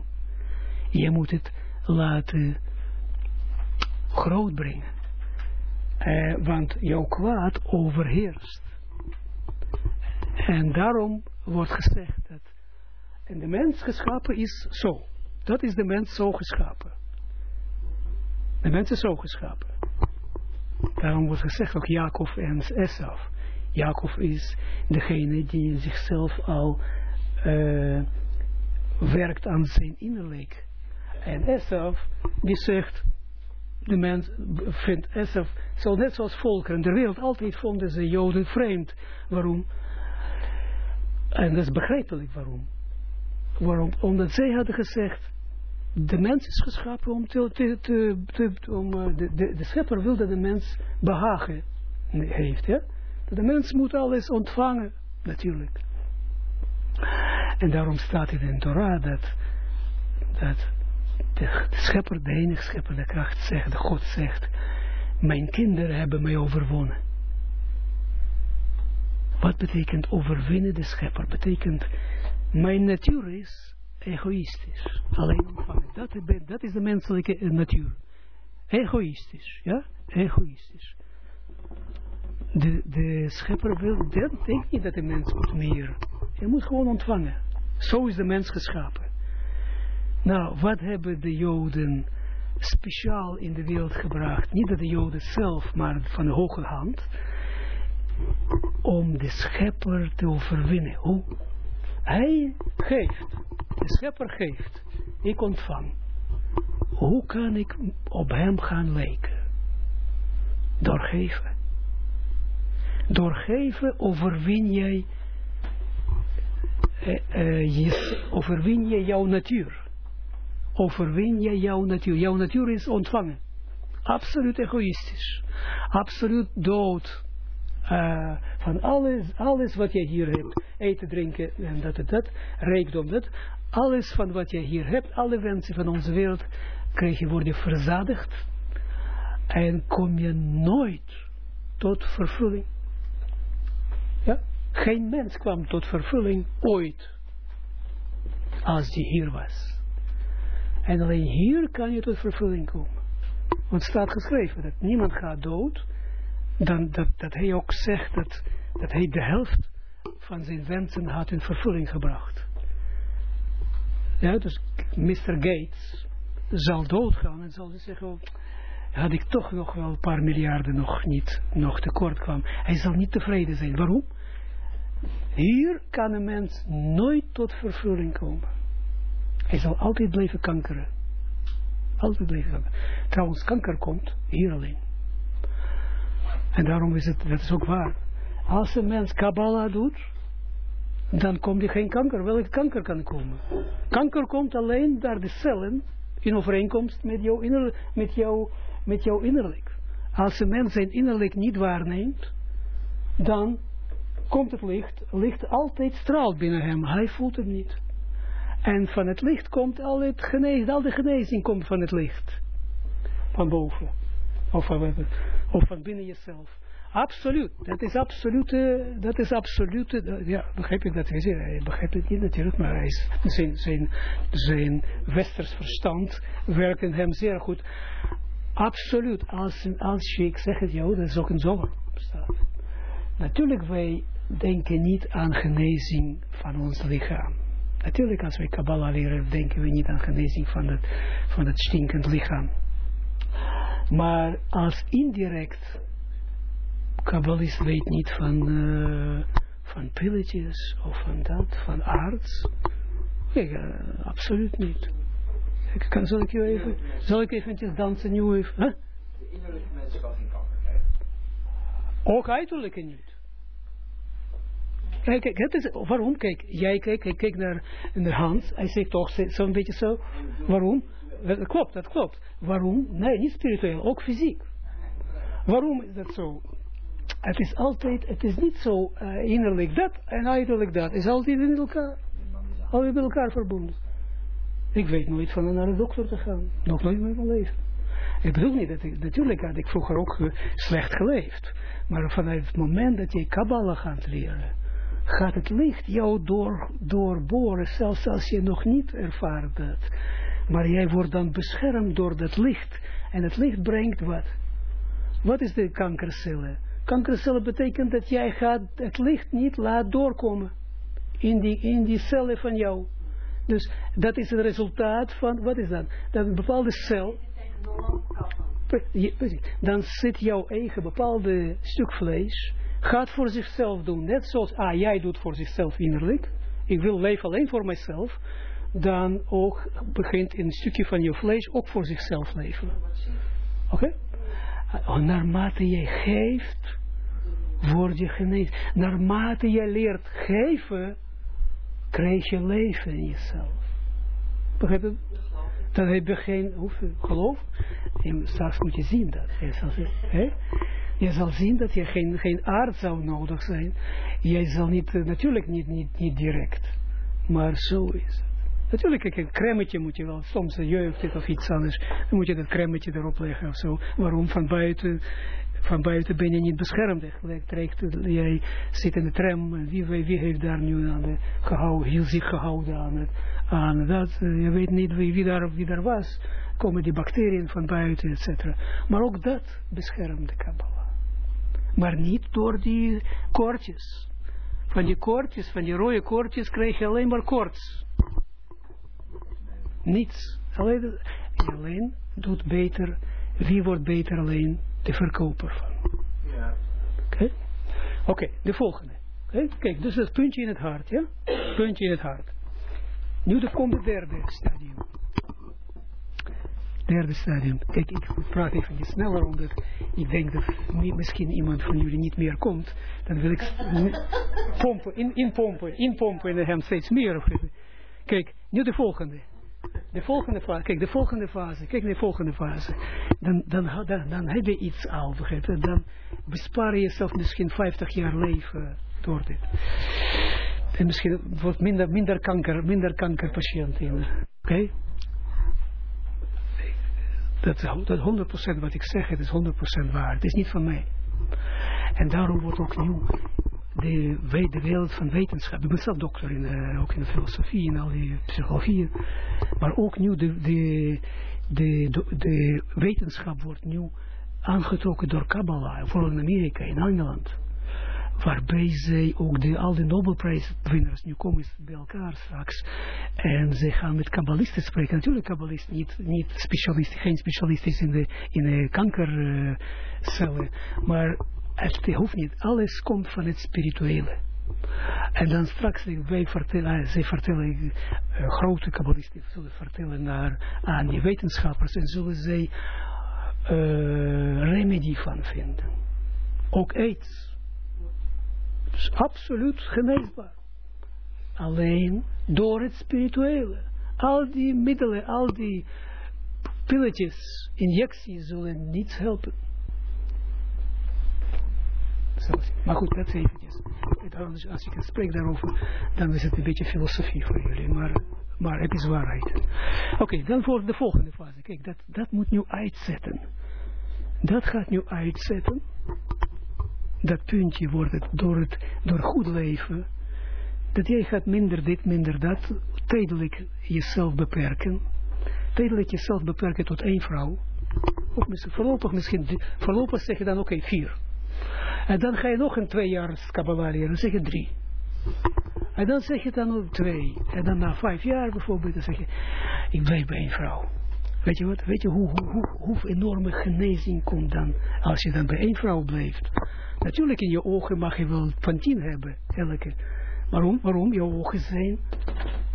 Je moet het laten groot brengen. Uh, want jouw kwaad overheerst. En daarom wordt gezegd dat En de mens geschapen is zo. Dat is de mens zo geschapen. De mens is zo geschapen. Daarom wordt gezegd ook Jacob en Esaf. Jacob is degene die zichzelf al uh, werkt aan zijn innerlijk. En Esaf, die zegt, de mens vindt Esaf, zo net zoals volkeren de wereld, altijd vonden ze Joden vreemd. Waarom? En dat is begrijpelijk waarom. Waarom? Omdat zij hadden gezegd, de mens is geschapen om te, om, uh, de, de, de schepper wil dat de mens behagen heeft, ja? De mens moet alles ontvangen, natuurlijk. En daarom staat in de Torah dat, dat de, schepper, de enige schepper, de kracht zegt, de God zegt, mijn kinderen hebben mij overwonnen. Wat betekent overwinnen de schepper? Betekent, mijn natuur is egoïstisch. Alleen ontvangen. Dat, dat is de menselijke natuur. Egoïstisch, ja? Egoïstisch. De, de schepper wil, dat niet dat de mens moet meer. Hij moet gewoon ontvangen. Zo is de mens geschapen. Nou, wat hebben de Joden speciaal in de wereld gebracht? Niet dat de Joden zelf, maar van de hoge hand. Om de schepper te overwinnen. Hoe? Hij geeft. De schepper geeft. Ik ontvang. Hoe kan ik op hem gaan lijken? Doorgeven. Doorgeven overwin jij, uh, je, overwin je jouw natuur. Overwin je jouw natuur. Jouw natuur is ontvangen. Absoluut egoïstisch. Absoluut dood. Uh, van alles, alles wat je hier hebt. Eten, drinken en dat en dat. Rijkdom, dat. Alles van wat je hier hebt. Alle wensen van onze wereld. Krijg je worden verzadigd. En kom je nooit tot vervulling. Ja? Geen mens kwam tot vervulling ooit. Als die hier was. En alleen hier kan je tot vervulling komen. Want staat geschreven dat niemand gaat dood. Dan dat, dat hij ook zegt dat, dat hij de helft van zijn wensen had in vervulling gebracht. Ja, dus Mr. Gates zal doodgaan en zal zeggen, oh, had ik toch nog wel een paar miljarden nog niet, nog tekort kwam. Hij zal niet tevreden zijn. Waarom? Hier kan een mens nooit tot vervulling komen. Hij zal altijd blijven kankeren. Altijd blijven kankeren. Trouwens, kanker komt hier alleen. En daarom is het, dat is ook waar. Als een mens Kabbalah doet, dan komt er geen kanker. Welke kanker kan komen? Kanker komt alleen naar de cellen in overeenkomst met jouw, jouw, met jouw innerlijk. Als een mens zijn innerlijk niet waarneemt, dan komt het licht, licht altijd straalt binnen hem. Hij voelt het niet. En van het licht komt al, het genezing, al de genezing komt van het licht. Van boven. Of van, of van binnen jezelf. Absoluut. Dat is absolute, dat is absolute, ja, begrijp ik dat hij begrijpt het niet natuurlijk, maar zijn, zijn, zijn westers verstand werkt in hem zeer goed. Absoluut. Als, als je, ik zeg het jou, dat is ook een zomer staat. Natuurlijk, wij denken niet aan genezing van ons lichaam. Natuurlijk, als wij Kabbalah leren, denken we niet aan genezing van het, van het stinkend lichaam. Maar als indirect, Kabbalist weet niet van, uh, van pilletjes of van dat, van arts. Kijk, uh, absoluut niet. Ik kan, zal ik je even, zal ik eventjes dansen nu even, huh? De innerlijke mensen kan geen kanker krijgen. Ook uiterlijke niet. Kijk, kijk, het is, waarom? Kijk, jij kijkt, kijk, kijk naar, naar Hans, hij zegt toch zo'n beetje zo. Waarom? Dat klopt, dat klopt. Waarom? Nee, niet spiritueel, ook fysiek. Waarom is dat zo? Het is altijd, het is niet zo uh, innerlijk dat en uiterlijk dat. Het is altijd in elkaar, altijd met elkaar verbonden. Ik weet nooit van naar de dokter te gaan. Nog nooit in mijn leven. Ik bedoel niet dat ik, natuurlijk had ik vroeger ook slecht geleefd. Maar vanuit het moment dat je Kabbalah gaat leren, gaat het licht jou door, doorboren, zelfs als je nog niet ervaart dat. Maar jij wordt dan beschermd door dat licht. En het licht brengt wat? Wat is de kankercellen? Kankercellen betekent dat jij gaat het licht niet laat doorkomen. In die, in die cellen van jou. Dus dat is het resultaat van, wat is dat? Dat een bepaalde cel, dan zit jouw eigen bepaalde stuk vlees, gaat voor zichzelf doen, net zoals, ah, jij doet voor zichzelf innerlijk, ik wil leven alleen voor mijzelf, dan ook begint een stukje van je vlees ook voor zichzelf leven. Oké? Okay? Naarmate jij geeft, word je genezen. Naarmate je leert geven, krijg je leven in jezelf. Begrijp je? Dan heb je geen geloof. En straks moet je zien dat. Hè? Je zal zien dat je geen, geen aard zou nodig zijn. Jij zal niet, natuurlijk niet, niet, niet direct. Maar zo is het. Natuurlijk, een cremmetje moet je wel, soms jeugd het of iets anders, dan moet je dat cremmetje erop leggen of zo. Waarom? Van buiten, van buiten ben je niet beschermd. Trekt, jij zit in de tram, wie, wie heeft daar nu aan de, gehouden, heel zich gehouden aan, het, aan dat, je weet niet wie, wie, daar, wie daar was, komen die bacteriën van buiten, et cetera. Maar ook dat beschermt de Kabbalah. Maar niet door die koortjes. Van die koortjes, van die rode koortjes krijg je alleen maar koorts. Niets. Alleen, alleen doet beter, wie wordt beter alleen? De verkoper van. Ja. Oké? Okay? Oké, okay, de volgende. Okay? Kijk, dus het puntje in het hart, ja? Puntje in het hart. Nu de komt het derde stadium. Derde stadium. Kijk, ik praat even sneller, omdat ik denk dat misschien iemand van jullie niet meer komt. Dan wil ik pompen, in, inpompen, inpompen en hem steeds meer. Kijk, nu de volgende. De volgende fase, kijk, de volgende fase, kijk, de volgende fase. Dan, dan, dan, heb je iets al? Dan bespaar je jezelf misschien 50 jaar leven door dit. En misschien wordt minder, minder kanker, minder kankerpatiënten. Oké? Okay? Dat, dat 100% wat ik zeg, het is 100% waar. Het is niet van mij. En daarom wordt ook nieuw de, de wereld van wetenschap. Ik ben zelf dokter, in, uh, ook in de filosofie en al die psychologie. Maar ook nu de, de, de, de, wetenschap wordt nu aangetrokken door Kabbalah, vooral in Amerika, in Engeland. Waarbij zij ook de, al de Nobelprijswinnaars nu komen bij elkaar straks. En ze gaan met kabbalisten spreken. Natuurlijk kabbalist, niet, niet specialist, geen specialist is in de, in de kankercellen. Maar het hoeft niet. Alles komt van het spirituele. En dan straks, wij vertellen, eh, zij vertellen, uh, grote kabbalisten zullen vertellen naar, aan die wetenschappers en zullen zij uh, remedie van vinden. Ook aids. Absoluut geneesbaar. Alleen door het spirituele. Al die middelen, al die pilletjes, injecties zullen niets helpen. Maar goed, dat eventjes. Als ik spreek daarover, dan is het een beetje filosofie voor jullie. Maar, maar het is waarheid. Oké, dan voor de volgende fase. Kijk, dat, dat moet nu uitzetten. Dat gaat nu uitzetten. Dat puntje wordt het door, het door goed leven. Dat jij gaat minder dit, minder dat. Tijdelijk jezelf beperken. Tijdelijk jezelf beperken tot één vrouw. Of misschien, voorlopig misschien, voorlopig zeg je dan oké, vier. En dan ga je nog een twee jaar Kabbalah dan zeg je drie. En dan zeg je dan nog twee. En dan na vijf jaar bijvoorbeeld, dan zeg je, ik blijf bij een vrouw. Weet je wat? Weet je hoe, hoe, hoe, enorme genezing komt dan, als je dan bij één vrouw blijft. Natuurlijk in je ogen mag je wel van tien hebben, elke. Waarom? Waarom? Je ogen zijn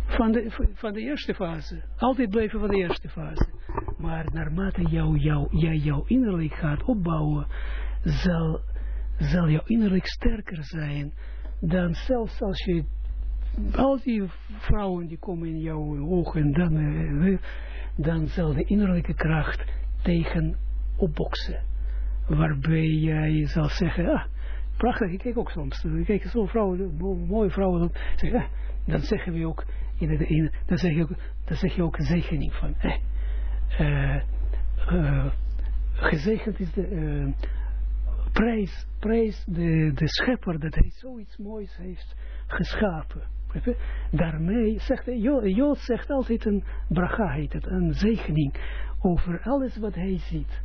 van de, van de eerste fase. Altijd blijven van de eerste fase. Maar naarmate jou, jou, jij jouw innerlijk gaat opbouwen, zal zal jouw innerlijk sterker zijn dan zelfs als je al die vrouwen die komen in jouw ogen, dan, uh, dan zal de innerlijke kracht tegen opboksen. Waarbij jij zal zeggen, ah, prachtig, ik kijk ook soms, ik kijk zo vrouwen, mooie vrouwen, zeg, ah, dan zeggen we ook, in in, dan, zeg je ook dan zeg je ook een zegening van, eh, uh, uh, gezegend is de, prijs, prijs de, de schepper dat hij zoiets moois heeft geschapen. Daarmee zegt Jood zegt altijd een bracha, heet het, een zegening over alles wat hij ziet.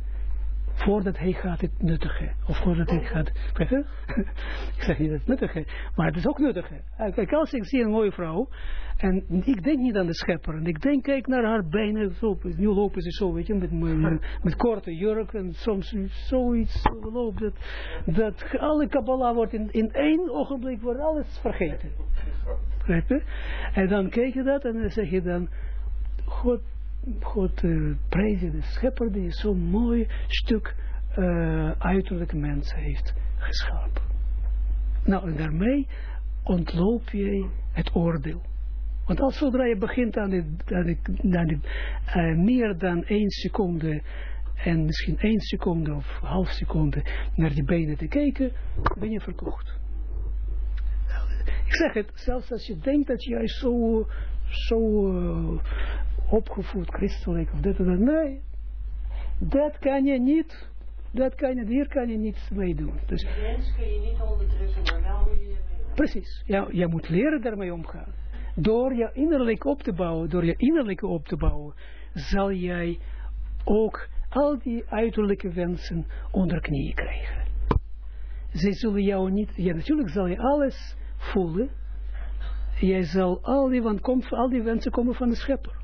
Voordat hij gaat het nuttige. Of voordat hij gaat, ik zeg niet dat het nuttige, maar het is ook nuttige. Kijk, als ik zie een mooie vrouw, en ik denk niet aan de schepper, en ik denk, kijk naar haar benen, zo, nu lopen ze zo, weet je, met, met, met korte jurk, en soms zoiets loopt, dat, dat alle Kabbalah wordt in, in één ogenblik, wordt alles vergeten. En dan kijk je dat, en dan zeg je dan, God, God uh, prijzen de schepper die zo'n mooi stuk uh, uiterlijke mens heeft geschapen. Nou, en daarmee ontloop je het oordeel. Want als zodra je begint aan, de, aan, de, aan de, uh, meer dan één seconde en misschien één seconde of half seconde naar die benen te kijken, ben je verkocht. Ik zeg het, zelfs als je denkt dat jij zo, zo opgevoed, christelijk of dit of dat. Nee, dat kan je niet. Dat kan je, hier kan je niets mee doen. Dus, de kun je niet onderdrukken, maar wel moet je ermee omgaan. Precies. Ja, je moet leren daarmee omgaan. Door je innerlijk op te bouwen, door je innerlijke op te bouwen, zal jij ook al die uiterlijke wensen onder knieën krijgen. Zij zullen jou niet, ja natuurlijk zal je alles voelen. Jij zal al die, want komt, al die wensen komen van de schepper.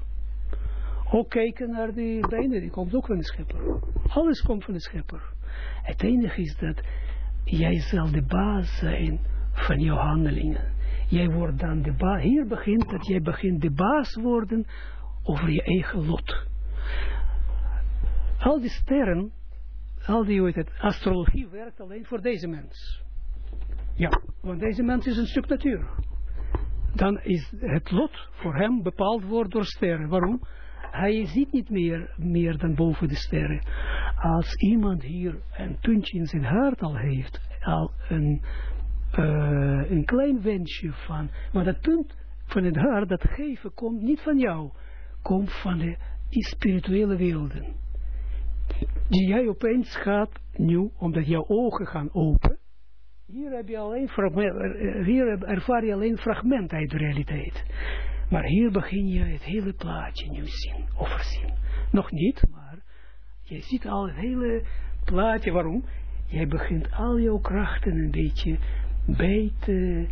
Ook kijken naar die benen, die komt ook van de schepper. Alles komt van de schepper. Het enige is dat jij zal de baas zijn van jouw handelingen. Jij wordt dan de baas. Hier begint dat jij begint de baas worden over je eigen lot. Al die sterren, al die, hoe het, astrologie werkt alleen voor deze mens. Ja, want deze mens is een stuk natuur. Dan is het lot voor hem bepaald wordt door sterren. Waarom? Hij ziet niet meer, meer dan boven de sterren. Als iemand hier een puntje in zijn hart al heeft, al een, uh, een klein wensje van, maar dat punt van het hart, dat geven, komt niet van jou, komt van de spirituele werelden. Die jij opeens gaat, nu, omdat jouw ogen gaan open, hier, heb je alleen fragment, hier ervaar je alleen fragment uit de realiteit. Maar hier begin je het hele plaatje nu zien, overzien. Nog niet, maar je ziet al het hele plaatje. Waarom? Jij begint al jouw krachten een beetje bij te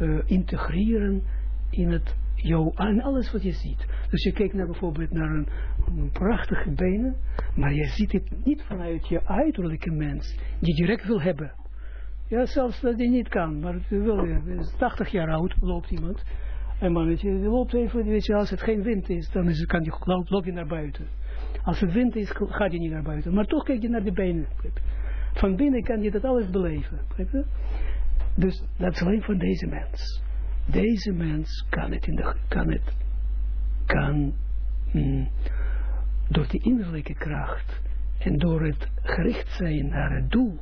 uh, integreren in het jou, aan alles wat je ziet. Dus je kijkt naar bijvoorbeeld naar een, prachtige benen, maar je ziet het niet vanuit je uiterlijke mens, die direct wil hebben. Ja, zelfs dat die niet kan, maar wil je, 80 jaar oud loopt iemand, een mannetje, die loopt even, weet je, als het geen wind is, dan is, kan die, loop, naar buiten. Als het wind is, gaat je niet naar buiten. Maar toch kijk je naar de benen. Van binnen kan je dat alles beleven. Dus dat is alleen van deze mens. Deze mens kan het, in de, kan het, kan mm, door die innerlijke kracht en door het gericht zijn naar het doel,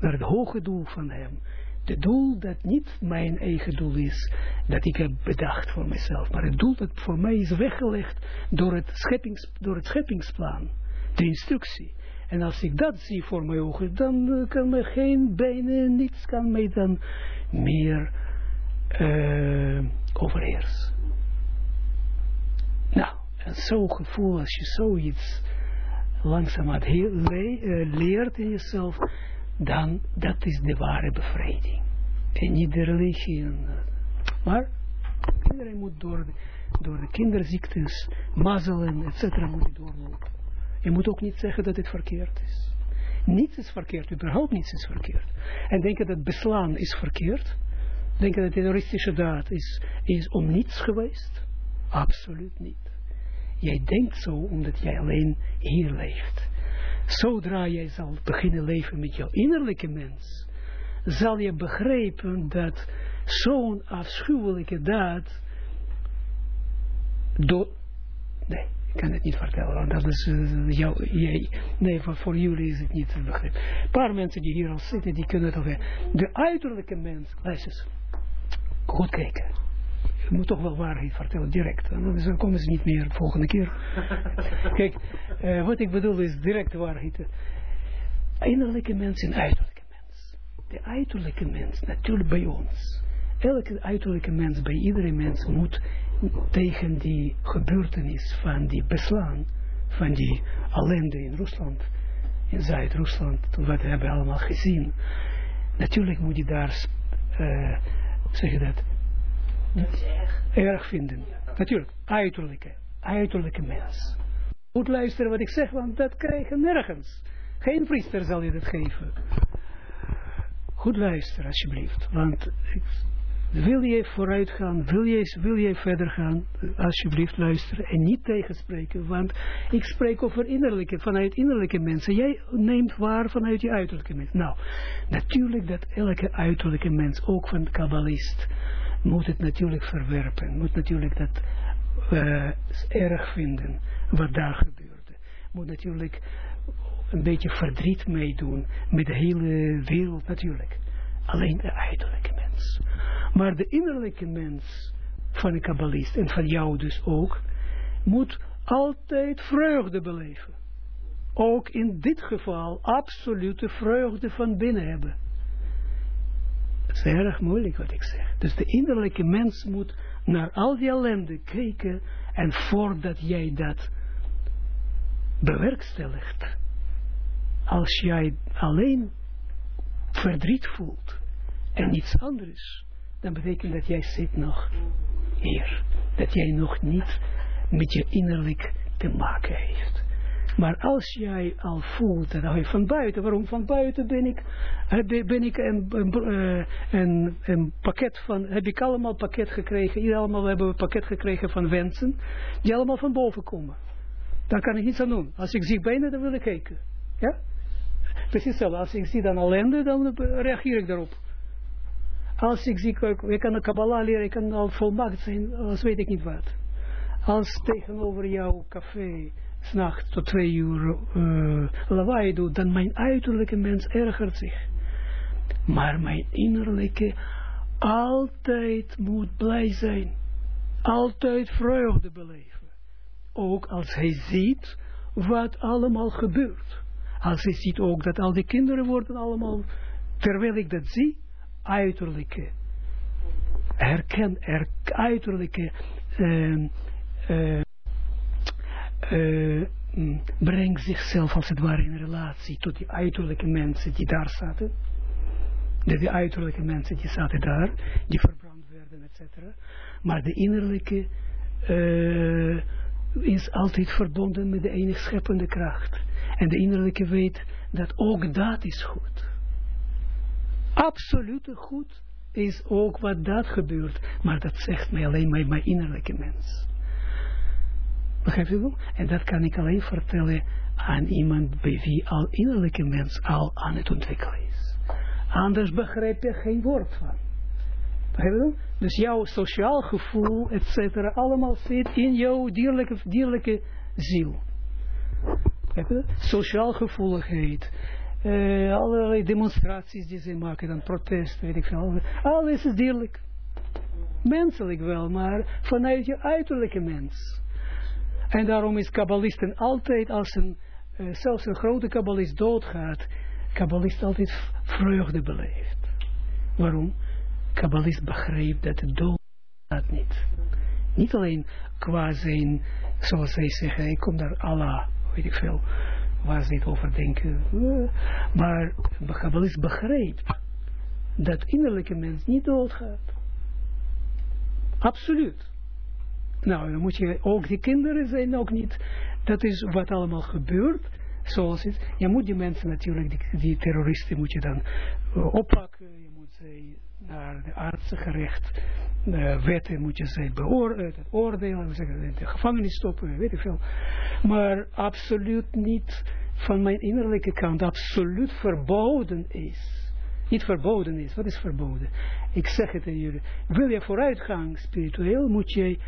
naar het hoge doel van hem, het doel dat niet mijn eigen doel is, dat ik heb bedacht voor mezelf, maar het doel dat voor mij is weggelegd door het, scheppings, door het scheppingsplan, de instructie. En als ik dat zie voor mijn ogen, dan uh, kan me geen benen, niets kan mij dan meer uh, overheersen. Nou, en zo'n gevoel, als je zoiets langzaam leert in jezelf, dan dat is de ware bevrijding. En niet de religie. Maar iedereen moet door door de kinderziektes, mazelen, etc. moet doorlopen. Je moet ook niet zeggen dat het verkeerd is. Niets is verkeerd, überhaupt niets is verkeerd. En denken dat beslaan is verkeerd. Denken dat de terroristische daad is, is om niets geweest. Absoluut niet. Jij denkt zo omdat jij alleen hier leeft. Zodra jij zal beginnen leven met jouw innerlijke mens, zal je begrijpen dat zo'n afschuwelijke daad door... Nee, ik kan het niet vertellen, want dat is uh, jou, jij, nee, voor, voor, jullie is het niet te begrijpen. Een paar mensen die hier al zitten, die kunnen het over. De uiterlijke mens, luister goed kijken je moet toch wel waarheid vertellen, direct. Anders dan komen ze niet meer de volgende keer. Kijk, uh, wat ik bedoel is direct waarheid. Innerlijke mens en uiterlijke mens. De uiterlijke mens, natuurlijk bij ons. Elke uiterlijke mens, bij iedere mens, moet tegen die gebeurtenis van die beslaan, van die ellende in Rusland, in Zuid-Rusland, wat we hebben allemaal gezien. Natuurlijk moet je daar, uh, zeg je dat, Dat erg. vinden. Natuurlijk, uiterlijke, uiterlijke mens. Goed luisteren wat ik zeg, want dat krijg je nergens. Geen priester zal je dat geven. Goed luisteren, alsjeblieft. Want wil je vooruit gaan, wil je, wil je verder gaan, alsjeblieft luisteren en niet tegenspreken. Want ik spreek over innerlijke, vanuit innerlijke mensen. Jij neemt waar vanuit je uiterlijke mensen. Nou, natuurlijk dat elke uiterlijke mens, ook van de kabbalist, moet het natuurlijk verwerpen. Moet natuurlijk dat uh, erg vinden wat daar gebeurde. Moet natuurlijk een beetje verdriet meedoen met de hele wereld natuurlijk. Alleen de uiterlijke mens. Maar de innerlijke mens van de kabbalist en van jou dus ook, moet altijd vreugde beleven. Ook in dit geval absolute vreugde van binnen hebben. Het is erg moeilijk wat ik zeg. Dus de innerlijke mens moet naar al die ellende kijken en voordat jij dat bewerkstelligt, als jij alleen verdriet voelt en niets anders, dan betekent dat jij zit nog hier. Dat jij nog niet met je innerlijk te maken heeft. Maar als jij al voelt, je van buiten, waarom van buiten ben ik, ben ik een, een, een, pakket van, heb ik allemaal pakket gekregen, hier allemaal hebben we een pakket gekregen van wensen, die allemaal van boven komen. Daar kan ik niets aan doen. Als ik zie benen, dan wil ik kijken. Ja? Precies zo. Als ik zie dan ellende, dan reageer ik daarop. Als ik zie, ik kan een Kabbalah leren, ik kan al volmaakt zijn, als weet ik niet wat. Als tegenover jouw café, s'nachts tot twee uur uh, lawaai doet, dan mijn uiterlijke mens ergert zich. Maar mijn innerlijke altijd moet blij zijn. Altijd vreugde beleven. Ook als hij ziet wat allemaal gebeurt. Als hij ziet ook dat al die kinderen worden allemaal, terwijl ik dat zie, uiterlijke, herken, er, uiterlijke, uh, uh, brengt zichzelf als het ware in relatie tot die uiterlijke mensen die daar zaten. De, die uiterlijke mensen die zaten daar, die verbrand werden, etc. Maar de innerlijke is altijd verbonden met de enige scheppende kracht. En de innerlijke weet dat ook dat is goed. Absolute goed is ook wat dat gebeurt. Maar dat zegt mij alleen maar mijn innerlijke mens. Begrijpt u wel? En dat kan ik alleen vertellen aan iemand bij wie al innerlijke mens al aan het ontwikkelen is. Anders begrijp je geen woord van. Begrijp je? Dus jouw sociaal gevoel, et cetera, allemaal zit in jouw dierlijke, dierlijke ziel. Begrijp je? Sociaal gevoeligheid. Uh, allerlei demonstraties die ze maken, dan protest, weet ik veel. Alles is dierlijk. Menselijk wel, maar vanuit je uiterlijke mens. En daarom is kabbalisten altijd, als een, uh, zelfs een grote kabbalist doodgaat, kabbalist altijd vreugde beleeft. Waarom? Kabbalist begreep dat de dood gaat niet. Niet alleen qua zijn, zoals zij zeggen, ik kom daar Allah, weet ik veel, waar ze het over denken. Maar de kabbalist begreep dat innerlijke mens niet doodgaat. Absoluut. Nou, dan moet je ook die kinderen zijn ook niet. Dat is wat allemaal gebeurt. Zoals het. Je moet die mensen natuurlijk, die, terroristen moet je dan uh, oppakken. Je moet ze naar de artsen gerecht. Uh, wetten moet je ze beoordelen. We zeggen, in de gevangenis stoppen, weet ik veel. Maar absoluut niet van mijn innerlijke kant absoluut verboden is. Niet verboden is. Wat is verboden? Ik zeg het aan jullie. Wil je vooruitgang spiritueel, moet je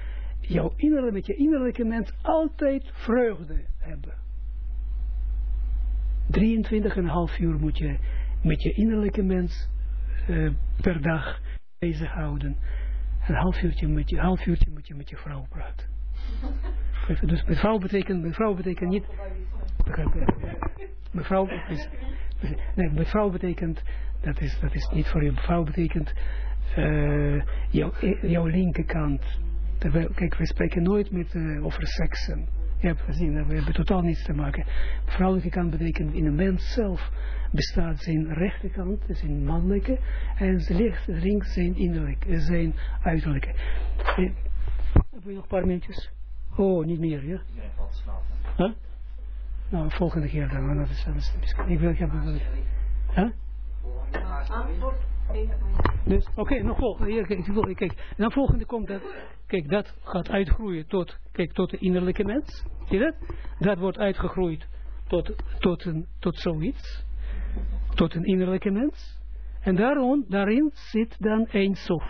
jouw innerlijke, met je innerlijke mens altijd vreugde hebben. 23,5 uur moet je met je innerlijke mens uh, per dag bezighouden. Een half uurtje, met je, half uurtje moet je met je vrouw praten. dus met vrouw betekent, met vrouw betekent niet... Mevrouw, is, nee, mevrouw betekent, dat is, dat is niet voor je, mevrouw betekent uh, jouw linkerkant Terwijl, kijk, we spreken nooit met, uh, over seksen. Je hebt gezien, dat we hebben totaal niets te maken. Vrouwelijke kant betekent in een mens zelf bestaat zijn rechterkant, zijn mannelijke, en zijn links, links zijn innerlijke, zijn uiterlijke. Eh, Heb je nog een paar minuutjes? Oh, niet meer, ja? Valt. Huh? Nou, volgende keer dan. want Dat is, dat is, ik wil, ik heb, huh? Dus, oké, nog vol. Hier, kijk, kijk. En dan volgende komt dat, kijk, dat gaat uitgroeien tot, kijk, tot de innerlijke mens. Zie je dat? Dat wordt uitgegroeid tot, tot, een, tot zoiets. Tot een innerlijke mens. En daarom, daarin zit dan één sof.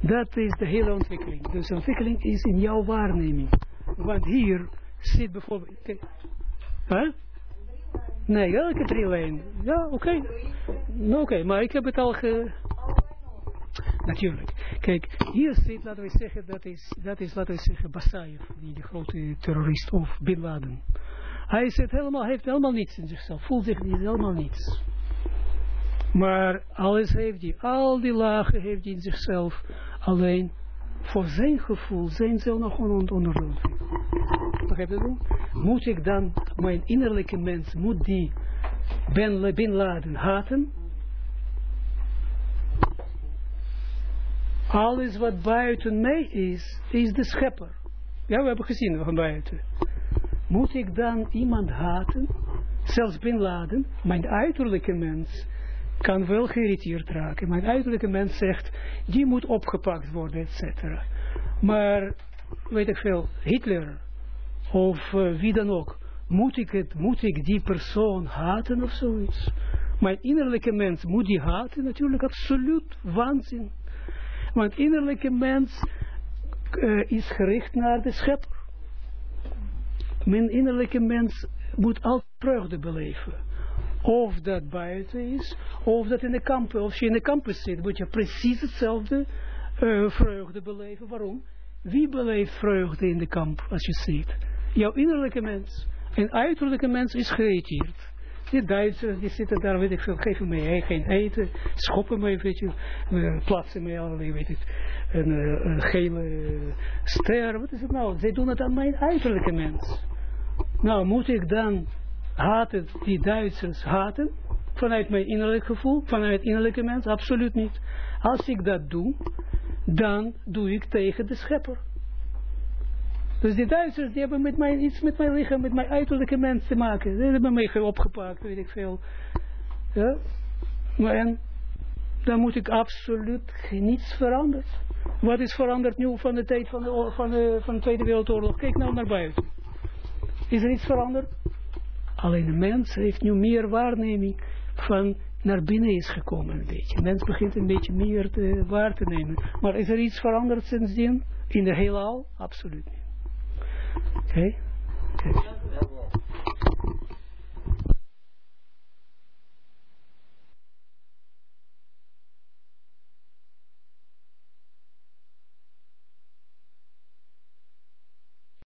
Dat is de hele ontwikkeling. Dus ontwikkeling is in jouw waarneming. Want hier zit bijvoorbeeld... Kijk, huh? Nee, elke drie lijnen. Ja, oké. Nou, Oké, maar ik heb het al ge... Natuurlijk. Kijk, hier zit, laten we zeggen, dat is, dat is laten we zeggen, Basayev, die de grote terrorist, of Bin Laden. Hij zit helemaal, heeft helemaal niets in zichzelf, voelt zich niet helemaal niets. Maar alles heeft hij, al die lagen heeft hij in zichzelf, alleen voor zijn gevoel, zijn zelf nog on onderdoen. Dat? Moet ik dan, mijn innerlijke mens, moet die Ben, bin haten? Alles wat buiten mij is, is de schepper. Ja, we hebben gezien van buiten. Moet ik dan iemand haten? Zelfs Bin Laden, mijn uiterlijke mens, kan wel geïrriteerd raken. Mijn uiterlijke mens zegt, die moet opgepakt worden, et cetera. Maar, weet ik veel, Hitler, of eh, wie dan ook, moet ik, het, moet ik die persoon haten of zoiets? Mijn innerlijke mens, moet die haten? Natuurlijk, absoluut waanzin. Want innerlijke mens eh, is gericht naar de schepper. Mijn innerlijke mens moet altijd vreugde beleven. Of dat buiten is, of dat in de kampen. Als je in de kampen zit, moet je precies hetzelfde eh, vreugde beleven. Waarom? Wie beleeft vreugde in de kamp als je ziet? Jouw innerlijke mens. En uiterlijke mens is geïrriteerd. Die Duitsers, die zitten daar, weet ik veel, geven mij geen eten, schoppen mij, weet je, plaatsen mij allerlei, weet ik, een, eh, een gele eh, ster, wat is het nou? Zij doen het aan mijn uiterlijke mens. Nou, moet ik dan haten, die Duitsers haten, vanuit mijn innerlijk gevoel, vanuit innerlijke mens? Absoluut niet. Als ik dat doe, dan doe ik tegen de schepper. Dus die Duitsers, die hebben met mij, iets met mijn lichaam, met mijn uiterlijke mens te maken. Die hebben mij opgepakt, weet ik veel. Maar en, dan moet ik absoluut niets veranderen. Wat is veranderd nu van de tijd van de, van de, van de Tweede Wereldoorlog? Kijk nou naar buiten. Is er iets veranderd? Alleen de mens heeft nu meer waarneming van naar binnen is gekomen een beetje. De mens begint een beetje meer te, waar te nemen. Maar is er iets veranderd sindsdien? In de heelal? Absoluut niet. Oké? Oké.